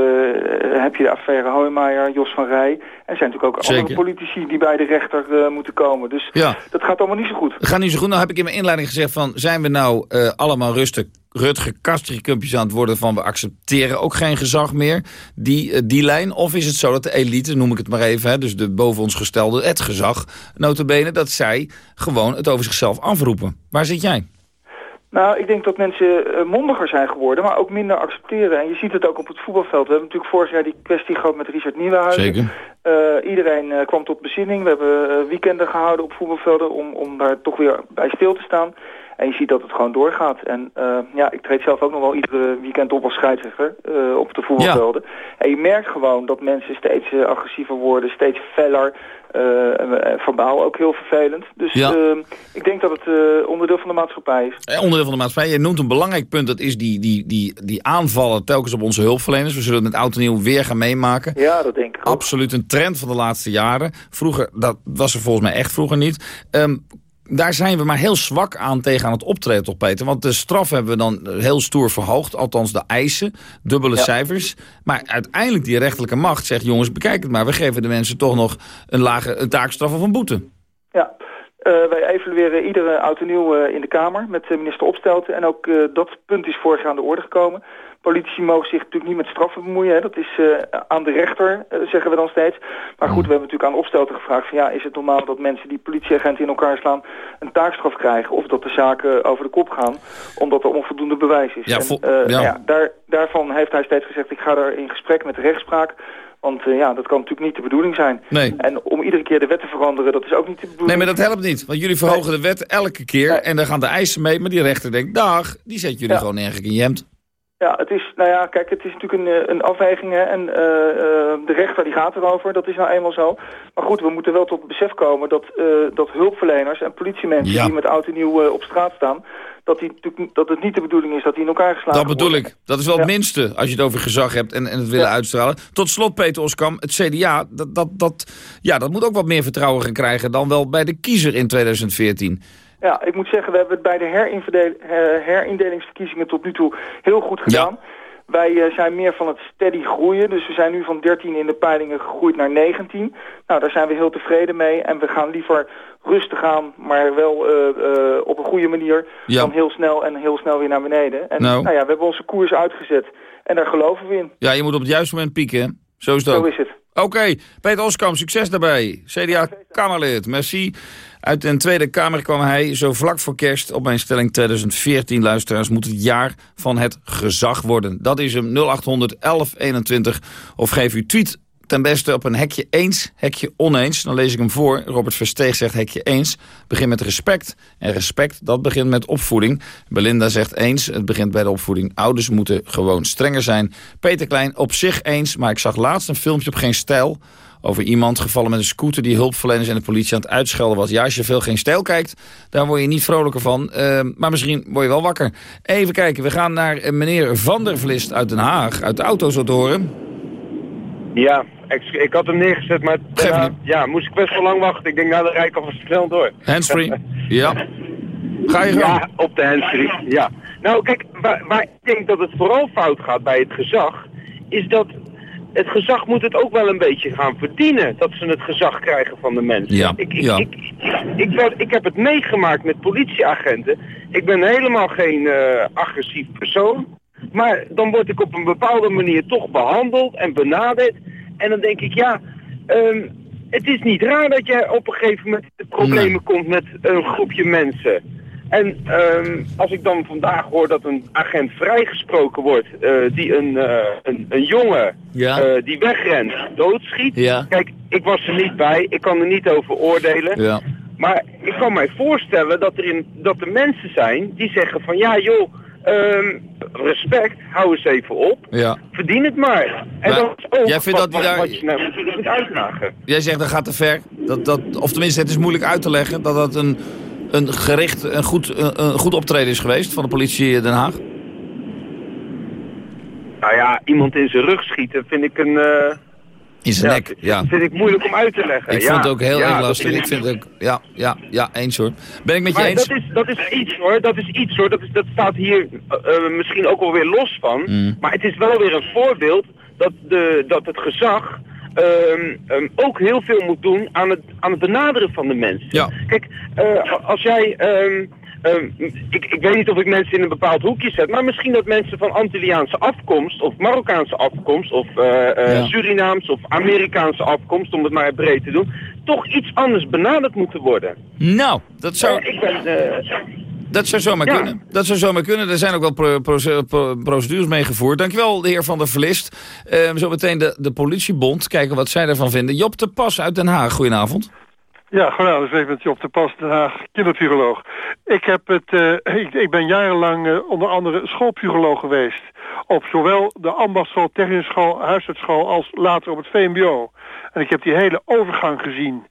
heb je de affaire Hoijmaier, Jos van Rij. En er zijn natuurlijk ook Zeker. andere politici die bij de rechter eh, moeten komen. Dus Ja. dat gaat allemaal niet zo goed. Het gaat niet zo goed. Nou heb ik in mijn inleiding gezegd van... zijn we nou eh, allemaal rustig Rutger Kastrikumpjes aan het worden van... we accepteren ook geen gezag meer, die, eh, die lijn? Of is het zo dat de elite, noem ik het maar even... Hè, dus de boven ons gestelde, het gezag, notabene... dat zij gewoon het over zichzelf afroepen. Waar zit jij? Nou, ik denk dat mensen eh, mondiger zijn geworden, maar ook minder accepteren. En je ziet het ook op het voetbalveld. We hebben natuurlijk vorig jaar die kwestie gehad met Richard Nieuwenhuizen. Zeker. Eh, iedereen kwam tot bezinning. We hebben weekenden gehouden op voetbalvelden om, om daar toch weer bij stil te staan. En je ziet dat het gewoon doorgaat. En uh, ja, ik treed zelf ook nog wel iedere weekend op als scheidsrechter uh, op de voetbalvelden. Ja. En je merkt gewoon dat mensen steeds uh, agressiever worden, steeds feller. verbaal ook heel vervelend. Dus ja. ik denk dat het onderdeel van de maatschappij is. onderdeel van de maatschappij. Je noemt een belangrijk punt. Dat is die, die, die, die aanvallen telkens op onze hulpverleners. We zullen het met oud en nieuw weer gaan meemaken. Ja, dat denk ik ook. Absoluut een trend van de laatste jaren. Vroeger, dat was er volgens mij echt vroeger niet. Um, daar zijn we maar heel zwak aan tegen aan het optreden, toch Peter? Want de straf hebben we dan heel stoer verhoogd. Althans de eisen, dubbele cijfers. Maar uiteindelijk die rechterlijke macht zegt... jongens, bekijk het maar. We geven de mensen toch nog een lage een taakstraf of een boete. Ja, uh, wij evalueren iedere auto nieuw uh, in de Kamer met minister Opstelten. En ook uh, dat punt is vorig jaar aan de orde gekomen. Politici mogen zich natuurlijk niet met straffen bemoeien. Hè. Dat is uh, aan de rechter, uh, zeggen we dan steeds. Maar goed, we hebben natuurlijk aan Opstelten gevraagd... Van, ja, is het normaal dat mensen die politieagenten in elkaar slaan... een taakstraf krijgen of dat de zaken over de kop gaan... omdat er onvoldoende bewijs is. Ja, en, uh, ja. ja daar, daarvan heeft hij steeds gezegd... ik ga daar in gesprek met de rechtspraak... Want uh, ja, dat kan natuurlijk niet de bedoeling zijn. Nee. En om iedere keer de wet te veranderen, dat is ook niet de bedoeling. Nee, maar dat helpt niet. Want jullie verhogen nee. de wet elke keer. Nee. En dan gaan de eisen mee. Maar die rechter denkt, dag, die zet jullie ja. gewoon eigenlijk in je hemd. Ja, het is, nou ja, kijk, het is natuurlijk een, een afweging hè, en uh, uh, de rechter die gaat erover, dat is nou eenmaal zo. Maar goed, we moeten wel tot het besef komen dat, uh, dat hulpverleners en politiemensen ja. die met oud en nieuw op straat staan, dat, die, dat het niet de bedoeling is dat die in elkaar geslagen Dat bedoel worden. ik. Dat is wel het minste als je het over gezag hebt en, en het willen ja. uitstralen. Tot slot, Peter Oskam, het CDA, dat, dat, dat, ja, dat moet ook wat meer vertrouwen gaan krijgen dan wel bij de kiezer in 2014. Ja, ik moet zeggen, we hebben het bij de herindelingsverkiezingen tot nu toe heel goed gedaan. Ja. Wij uh, zijn meer van het steady groeien. Dus we zijn nu van 13 in de peilingen gegroeid naar 19. Nou, daar zijn we heel tevreden mee. En we gaan liever rustig aan, maar wel uh, uh, op een goede manier... Ja. dan heel snel en heel snel weer naar beneden. En nou. nou ja, we hebben onze koers uitgezet. En daar geloven we in. Ja, je moet op het juiste moment pieken, hè? Zo is het Zo is het. Oké, okay. Peter Oskam, succes daarbij. CDA-Kamerlid, merci. Uit de Tweede Kamer kwam hij zo vlak voor kerst op mijn stelling 2014. Luisteraars, moet het jaar van het gezag worden. Dat is hem 0800 1121. Of geef uw tweet ten beste op een hekje eens, hekje oneens. Dan lees ik hem voor. Robert Versteeg zegt hekje eens. Begin met respect. En respect, dat begint met opvoeding. Belinda zegt eens, het begint bij de opvoeding. Ouders moeten gewoon strenger zijn. Peter Klein, op zich eens. Maar ik zag laatst een filmpje op Geen Stijl over iemand gevallen met een scooter... die hulpverleners en de politie aan het uitschelden was. Ja, als je veel Geen Stijl kijkt, daar word je niet vrolijker van. Uh, maar misschien word je wel wakker. Even kijken, we gaan naar meneer Van der Vlist uit Den Haag. Uit de auto zo te horen. Ja, ik, ik, had hem neergezet, maar ja, moest ik best wel lang wachten. Ik denk, nou, dan rijd ik alvast snel door. Handsfree, [LAUGHS] ja. Ga je gang. Ja, op de handsfree, ja. Nou, kijk, waar, waar ik denk dat het vooral fout gaat bij het gezag... is dat het gezag moet het ook wel een beetje gaan verdienen. Dat ze het gezag krijgen van de mensen. Ja, ik, ik, ja. ik, ik, ik, ik, heb het meegemaakt met politieagenten. Ik ben helemaal geen uh, agressief persoon. Maar dan word ik op een bepaalde manier toch behandeld en benaderd. En dan denk ik, ja, um, het is niet raar dat je op een gegeven moment problemen nee. komt met een groepje mensen. En um, als ik dan vandaag hoor dat een agent vrijgesproken wordt uh, die een, uh, een, een jongen ja. uh, die wegrent doodschiet. Ja. Kijk, ik was er niet bij, ik kan er niet over oordelen. Ja. Maar ik kan mij voorstellen dat er, in, dat er mensen zijn die zeggen van ja joh, Um, respect, hou eens even op. Ja. Verdien het maar. En maar, dat is ook jij vindt wat, dat daar... wat je nou moet uitdragen. Jij zegt dat gaat te ver. Dat, dat, of tenminste, het is moeilijk uit te leggen dat dat een, een gericht, een goed, een, goed optreden is geweest van de politie Den Haag. Nou ja, iemand in zijn rug schieten vind ik een... Uh... In zijn ja, nek, ja. vind ik moeilijk om uit te leggen. Ik ja, vind het ook heel ja, erg lastig. Ik vind het ook, ja, ja, ja, eens hoor. Ben ik met je maar eens? Dat is, dat is iets hoor, dat is iets hoor. Dat, is, dat staat hier uh, misschien ook wel weer los van. Mm. Maar het is wel weer een voorbeeld dat, de, dat het gezag um, um, ook heel veel moet doen aan het, aan het benaderen van de mensen. Ja. Kijk, uh, als jij... Um, Um, ik, ik, weet niet of ik mensen in een bepaald hoekje zet, maar misschien dat mensen van Antilliaanse afkomst, of Marokkaanse afkomst, of uh, uh, ja. Surinaams of Amerikaanse afkomst, om het maar breed te doen, toch iets anders benaderd moeten worden. Nou, dat zou... Ik ben, dat zou zomaar ja. kunnen. Dat zou zomaar kunnen. Er zijn ook wel pro pro pro procedures meegevoerd. Dankjewel, de heer Van der Vlist. Zometeen de, de politiebond. Kijken wat zij ervan vinden. Job de Pas uit Den Haag. Goedenavond. Ja, goedenavond, even met je op de pas, Den Haag, kinderpsycholoog. Ik, heb het, uh, ik, ik, ben jarenlang uh, onder andere schoolpsycholoog geweest. Op zowel de ambachtschool, technische school, huisartsschool als later op het VMBO. En ik heb die hele overgang gezien.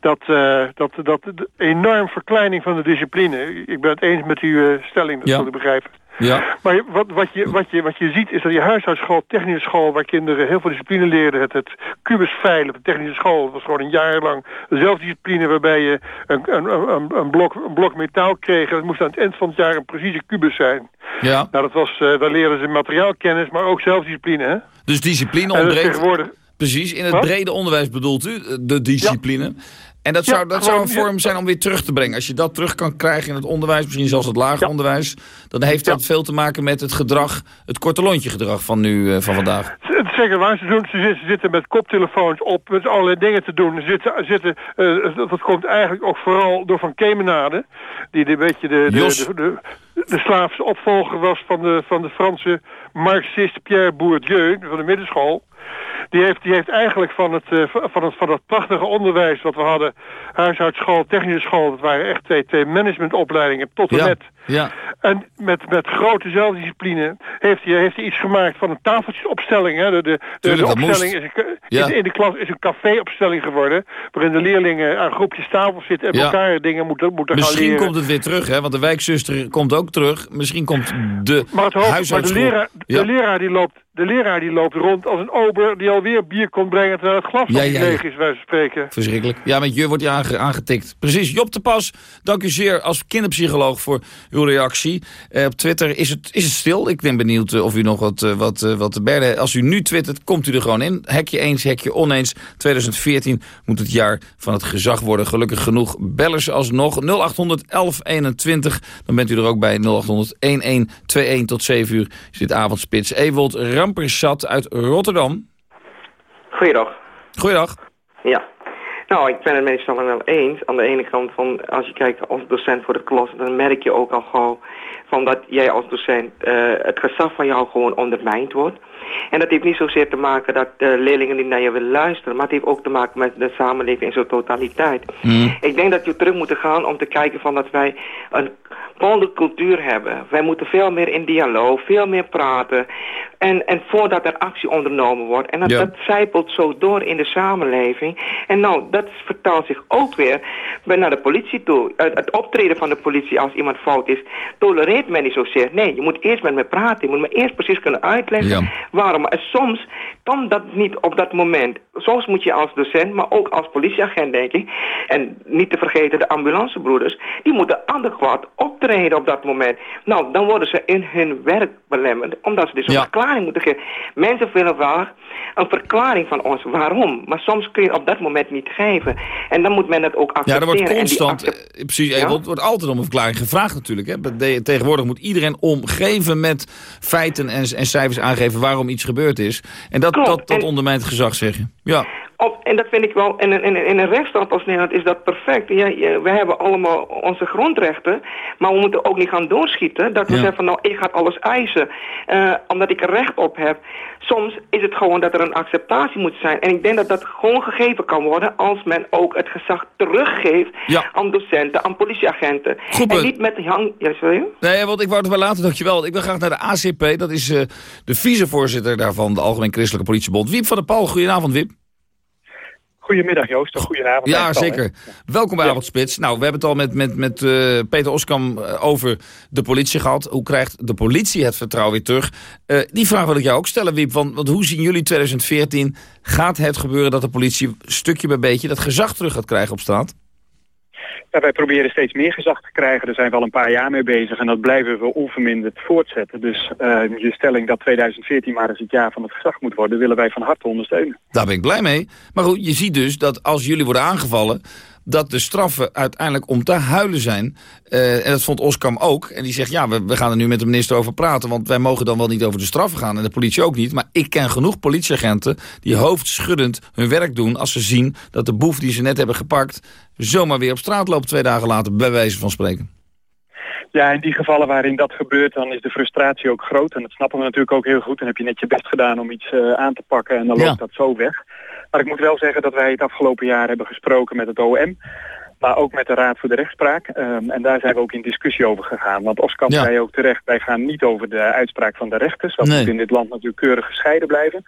Dat, uh, dat, dat de enorm verkleining van de discipline. Ik ben het eens met uw stelling, dat ja. te begrijpen. Ja. Maar wat, wat, je, wat, je, wat je ziet is dat je huisartsschool, technische school... waar kinderen heel veel discipline leerden... het, het kubusveilen op de technische school... dat was gewoon een jaar lang dezelfde discipline... waarbij je een, een, een, een, blok, een blok metaal kreeg... en dat moest aan het eind van het jaar een precieze kubus zijn. Ja. Nou, dat was, uh, daar leren ze materiaalkennis... maar ook zelfdiscipline, hè? Dus discipline ontbreekt... Precies, in het Wat? brede onderwijs bedoelt u, de discipline. Ja. En dat zou, ja, dat zou een vorm zijn om weer terug te brengen. Als je dat terug kan krijgen in het onderwijs, misschien zelfs het lager ja. onderwijs... dan heeft dat veel te maken met het gedrag, het korte lontje gedrag van nu, uh, van vandaag. Zeker waar, ze, doen, ze zitten met koptelefoons op, met allerlei dingen te doen. Ze zitten, zitten, uh, dat komt eigenlijk ook vooral door Van Kemenade... die een beetje de, de, de, de, de Slaafse opvolger was van de, van de Franse marxist Pierre Bourdieu... van de middenschool die heeft, die heeft eigenlijk van het, uh, van, het, van het prachtige onderwijs wat we hadden... huisartsschool, technische school, dat waren echt twee, twee managementopleidingen tot en ja. met... Ja. En met, met grote zelfdiscipline heeft hij, heeft hij iets gemaakt van een tafeltjesopstelling. Hè. De, de, de, de opstelling is, een, ja. in, in de klas is een caféopstelling geworden... waarin de leerlingen aan groepjes tafels zitten... en Ja. elkaar dingen moeten, moeten Misschien gaan leren. komt het weer terug, hè? want de wijkzuster komt ook terug. Misschien komt de Maar, het hoofd, maar de, leraar, de, leraar die loopt, de leraar die loopt rond als een ober... die alweer bier komt brengen terwijl het glas Ja, leeg is, wij spreken. Verschrikkelijk. Ja, met je wordt je aange- aangetikt. Precies. Job de Pas, dank u zeer als kinderpsycholoog voor uw reactie. Eh, op Twitter is het, is het stil. Ik ben benieuwd eh, of u nog wat, eh, wat, wat te berden... Als u nu twittert, komt u er gewoon in. Hekje eens, hekje oneens. 2014 moet het jaar van het gezag worden. Gelukkig genoeg bellers alsnog. 0800 1121. Dan bent u er ook bij 0800 1121 tot 7 uur. Is dit avondspits. Ewold Rampersat uit Rotterdam. Goeiedag. Goeiedag. Ja. Nou, ik ben het meestal wel eens. Aan de ene kant van, als je kijkt als docent voor de klas, dan merk je ook al gauw van dat jij als docent uh, het gezag van jou gewoon ondermijnd wordt. En dat heeft niet zozeer te maken dat de leerlingen niet naar je willen luisteren, maar het heeft ook te maken met de samenleving in zijn totaliteit. Mm. Ik denk dat we terug moeten gaan om te kijken van dat wij een bepaalde cultuur hebben. Wij moeten veel meer in dialoog, veel meer praten. En, en voordat er actie ondernomen wordt. En dat, Ja. dat zijpelt zo door in de samenleving. En nou, dat vertaalt zich ook weer bij naar de politie toe. Het, het optreden van de politie als iemand fout is, tolereert men niet zozeer. Nee, je moet eerst met me praten. Je moet me eerst precies kunnen uitleggen Ja. Waarom. Soms kan dat niet op dat moment. Soms moet je als docent, maar ook als politieagent, denk ik. En niet te vergeten de ambulancebroeders. Die moeten adequaat optreden op dat moment. Nou, dan worden ze in hun werk belemmerd. Omdat ze dus een Ja. verklaring moeten geven. Mensen willen wel een verklaring van ons. Waarom? Maar soms kun je op dat moment niet geven. En dan moet men dat ook Ja, accepteren. er wordt constant, eh, precies, Ja? Er wordt altijd om een verklaring gevraagd natuurlijk. Hè. Tegenwoordig moet iedereen omgeven met feiten en, en cijfers aangeven waarom iets gebeurd is. En dat, Klopt. dat, dat ondermijnt het gezag, zeg je. Ja. Op, en dat vind ik wel, in een, in, in een rechtsstaat als Nederland is dat perfect. Ja, we hebben allemaal onze grondrechten, maar we moeten ook niet gaan doorschieten. Dat we Ja. zeggen van nou, ik ga alles eisen, eh, omdat ik er recht op heb. Soms is het gewoon dat er een acceptatie moet zijn. En ik denk dat dat gewoon gegeven kan worden als men ook het gezag teruggeeft Ja. aan docenten, aan politieagenten. Goed en niet met hang... Ja, sorry? Nee, want ik wou het wel laten, dankjewel. Ik wil graag naar de ACP, dat is eh, de vicevoorzitter daarvan, de Algemeen Christelijke Politiebond. Wiep van der Pal, goedenavond Wiep. Goedemiddag Joost, of goedenavond. Ja, al, zeker. Welkom bij Avondspits. Nou, we hebben het al met, met, met eh, Peter Oskam eh, over de politie gehad. Hoe krijgt de politie het vertrouwen weer terug? Eh, die vraag wil ik jou ook stellen, Wiep. Want, want hoe zien jullie 2014? Gaat het gebeuren dat de politie stukje bij beetje dat gezag terug gaat krijgen op straat? Ja, wij proberen steeds meer gezag te krijgen. Daar zijn we al een paar jaar mee bezig en dat blijven we onverminderd voortzetten. Dus eh, je stelling dat 2014 maar eens het jaar van het gezag moet worden, willen wij van harte ondersteunen. Daar ben ik blij mee. Maar goed, je ziet dus dat als jullie worden aangevallen... dat de straffen uiteindelijk om te huilen zijn. Eh, en dat vond Oskam ook. En die zegt, ja, we, we gaan er nu met de minister over praten... want wij mogen dan wel niet over de straffen gaan en de politie ook niet. Maar ik ken genoeg politieagenten die hoofdschuddend hun werk doen... als ze zien dat de boef die ze net hebben gepakt... zomaar weer op straat loopt twee dagen later, bij wijze van spreken. Ja, in die gevallen waarin dat gebeurt, dan is de frustratie ook groot. En dat snappen we natuurlijk ook heel goed. Dan heb je net je best gedaan om iets eh, aan te pakken en dan Ja. loopt dat zo weg. Maar ik moet wel zeggen dat wij het afgelopen jaar hebben gesproken met het OM maar ook met de Raad voor de Rechtspraak. Ehm, en daar zijn we ook in discussie over gegaan. Want Oskamp ja. zei ook terecht, wij gaan niet over de uitspraak van de rechters. Dat moet in dit land natuurlijk keurig gescheiden blijven.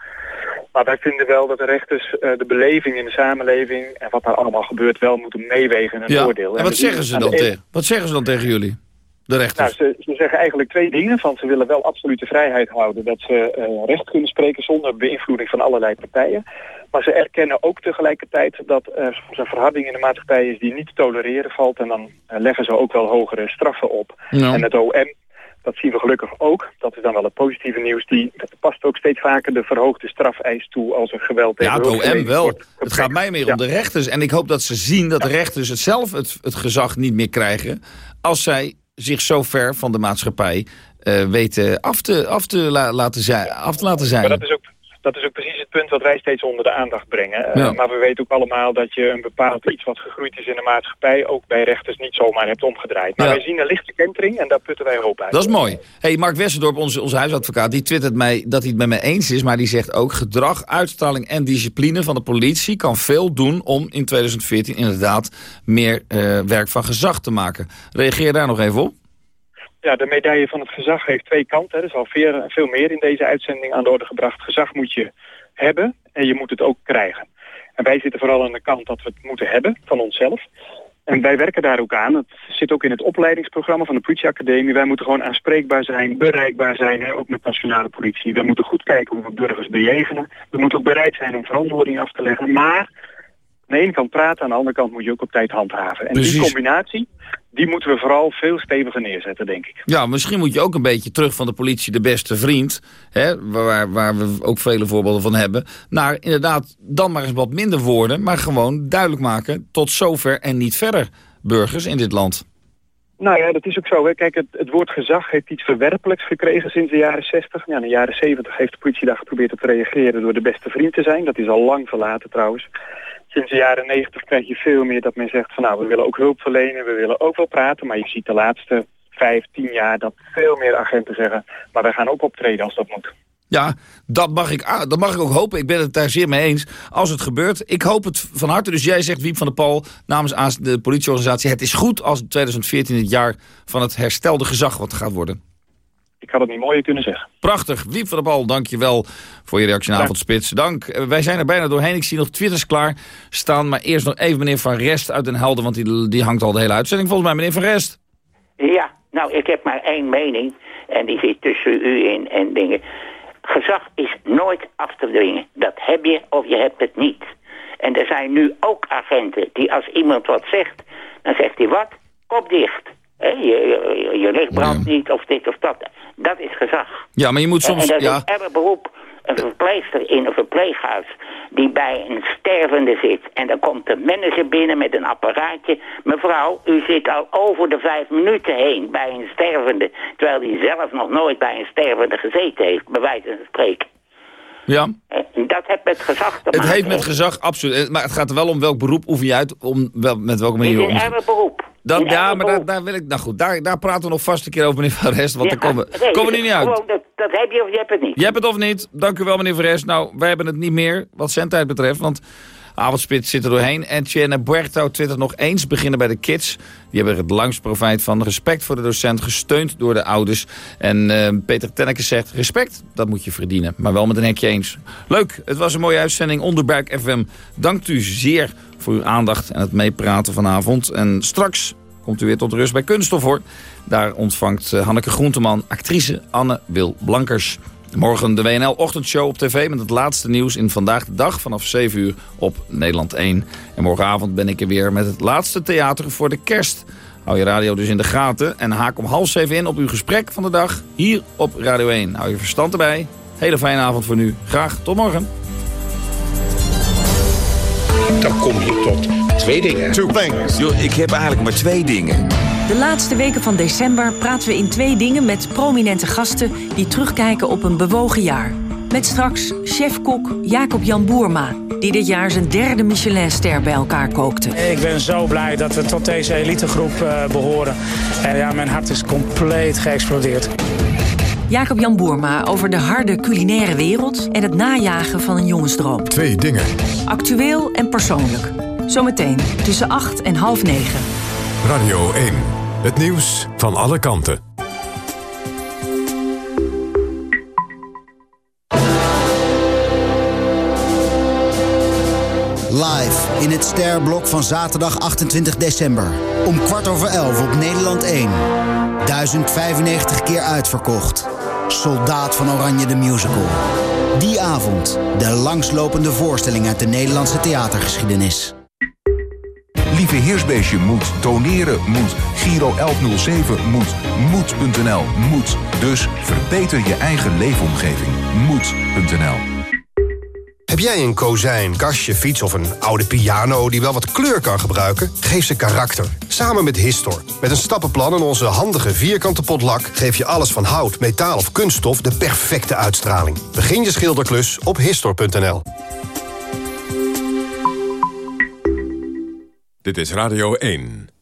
Maar wij vinden wel dat de rechters uh, de beleving in de samenleving... en wat daar allemaal gebeurt wel moeten meewegen in een oordeel. En wat, zeggen ze dan tegen, wat zeggen ze dan tegen jullie? De rechters? Nou, ze, ze, zeggen eigenlijk twee dingen. Van ze willen wel absolute vrijheid houden. Dat ze uh, recht kunnen spreken zonder beïnvloeding van allerlei partijen. Maar ze erkennen ook tegelijkertijd dat er soms een verharding in de maatschappij is die niet te tolereren valt. En dan uh, leggen ze ook wel hogere straffen op. Nou. En het OM, dat zien we gelukkig ook. Dat is dan wel het positieve nieuws. Die past ook steeds vaker de verhoogde strafeis toe als er geweld tegen Ja, het OM wel. Het gaat mij meer ja. om de rechters. En ik hoop dat ze zien dat de rechters het zelf het, het gezag niet meer krijgen... als zij zich zo ver van de maatschappij uh, weten af te, af, te la, laten zijn, af te laten zijn. Maar dat is ook dat is ook precies het punt wat wij steeds onder de aandacht brengen. Uh, ja. Maar we weten ook allemaal dat je een bepaald iets wat gegroeid is in de maatschappij... ook bij rechters niet zomaar hebt omgedraaid. Maar ja. wij zien een lichte kentering en daar putten wij hoop uit. Dat is mooi. Hey, Mark Wesserdorp, onze, onze huisadvocaat, die twittert mij dat hij het met mij eens is... maar die zegt ook gedrag, uitstraling en discipline van de politie... kan veel doen om in 2014 inderdaad meer uh, werk van gezag te maken. Reageer daar nog even op. Ja, de medaille van het gezag heeft twee kanten. Er is al veel, veel meer in deze uitzending aan de orde gebracht. Gezag moet je hebben en je moet het ook krijgen. En wij zitten vooral aan de kant dat we het moeten hebben van onszelf. En wij werken daar ook aan. Het zit ook in het opleidingsprogramma van de politieacademie. Wij moeten gewoon aanspreekbaar zijn, bereikbaar zijn, hè, ook met nationale politie. We moeten goed kijken hoe we burgers bejegenen. We moeten ook bereid zijn om verantwoording af te leggen. Maar de ene kant praten, aan de andere kant moet je ook op tijd handhaven. En Precies. die combinatie, die moeten we vooral veel steviger neerzetten, denk ik. Ja, misschien moet je ook een beetje terug van de politie de beste vriend... Hè, waar, waar we ook vele voorbeelden van hebben... naar inderdaad dan maar eens wat minder woorden... maar gewoon duidelijk maken tot zover en niet verder burgers in dit land. Nou ja, dat is ook zo. Hè. Kijk, het, het, woord gezag heeft iets verwerpelijks gekregen sinds de jaren 60. Ja, in de jaren 70 heeft de politie daar geprobeerd op te reageren door de beste vriend te zijn. Dat is al lang verlaten trouwens sinds de jaren negentig krijg je veel meer dat men zegt van nou, we willen ook hulp verlenen, we willen ook wel praten. Maar je ziet de laatste vijf, tien jaar dat veel meer agenten zeggen, maar wij gaan ook optreden als dat moet. Ja, dat mag, ik, dat mag ik ook hopen. Ik ben het daar zeer mee eens. Als het gebeurt, ik hoop het van harte. Dus jij zegt, Wiep van der Pal, namens de politieorganisatie... het is goed als 2014 het jaar van het herstelde gezag wat gaat worden. Ik had het niet mooier kunnen zeggen. Prachtig. Wiep van der Bal, dank je wel voor je reactie naar Avondspits. Dank. Wij zijn er bijna doorheen. Ik zie nog twitters klaar staan. Maar eerst nog even meneer Van Rest uit Den Helder. Want die, die hangt al de hele uitzending volgens mij. Meneer Van Rest. Ja, nou ik heb maar één mening. En die zit tussen u in en dingen. Gezag is nooit af te dwingen. Dat heb je of je hebt het niet. En er zijn nu ook agenten die als iemand wat zegt... dan zegt hij wat? Kop dicht. He, je, je, je licht brandt ja. niet of dit of dat. Dat is gezag. Ja, maar je moet soms... En, en dat ja. is erg beroep een verpleegster in een verpleeghuis die bij een stervende zit. En dan komt de manager binnen met een apparaatje. Mevrouw, u zit al over de vijf minuten heen bij een stervende... terwijl hij zelf nog nooit bij een stervende gezeten heeft, bij wijze van spreken. Ja. Dat heeft met gezag te maken. Het heeft met gezag, absoluut. Maar het gaat er wel om welk beroep oefen je uit, om wel, met welke manier... Het is een beroep. Dan, ja, maar daar, daar, wil ik... Nou goed, daar, daar praten we nog vast een keer over, meneer Van Rest. Want ja, daar komen, nee, komen we niet uit. Gewoon, dat, dat heb je of je hebt het niet. Je hebt het of niet. Dank u wel, meneer Van Rest. Nou, wij hebben het niet meer, wat zendtijd betreft. Want Avondspits zit er doorheen. En Tienne Buerto twittert nog eens. Beginnen bij de kids. Die hebben het langst profijt van. Respect voor de docent, gesteund door de ouders. En uh, Peter Tenneke zegt, respect, dat moet je verdienen. Maar wel met een hekje eens. Leuk, het was een mooie uitzending. Onderbuik FM, dankt u zeer voor uw aandacht en het meepraten vanavond. En straks komt u weer tot rust bij Kunststof hoor. Daar ontvangt uh, Hanneke Groenteman actrice Anne Wil Blankers. Morgen de WNL-ochtendshow op tv met het laatste nieuws in Vandaag de Dag vanaf 7 uur op Nederland 1. En morgenavond ben ik er weer met het laatste theater voor de kerst. Hou je radio dus in de gaten en haak om half zeven in op uw gesprek van de dag hier op Radio 1. Hou je verstand erbij. Hele fijne avond voor nu. Graag tot morgen. Dan kom je tot twee dingen. Two things. Yo, ik heb eigenlijk maar twee dingen. De laatste weken van december praten we in twee dingen met prominente gasten die terugkijken op een bewogen jaar. Met straks chef-kok Jacob-Jan Boerma, die dit jaar zijn derde Michelinster bij elkaar kookte. Ik ben zo blij dat we tot deze elitegroep uh, behoren. En ja, mijn hart is compleet geëxplodeerd. Jacob Jan Boerma over de harde culinaire wereld... en het najagen van een jongensdroom. Twee dingen. Actueel en persoonlijk. Zometeen tussen 8 en half 9. Radio 1. Het nieuws van alle kanten. Live in het Sterblok van zaterdag 28 december. Om kwart over elf op Nederland 1. 1095 keer uitverkocht. Soldaat van Oranje de Musical. Die avond de langslopende voorstelling uit de Nederlandse theatergeschiedenis. Lieve Heersbeestje moet, doneren moet, Giro 1107 moet, moed.nl moet. Dus verbeter je eigen leefomgeving. Moed.nl Heb jij een kozijn, kastje, fiets of een oude piano die wel wat kleur kan gebruiken? Geef ze karakter. Samen met Histor. Met een stappenplan en onze handige vierkante potlak... geef je alles van hout, metaal of kunststof de perfecte uitstraling. Begin je schilderklus op Histor.nl. Dit is Radio 1.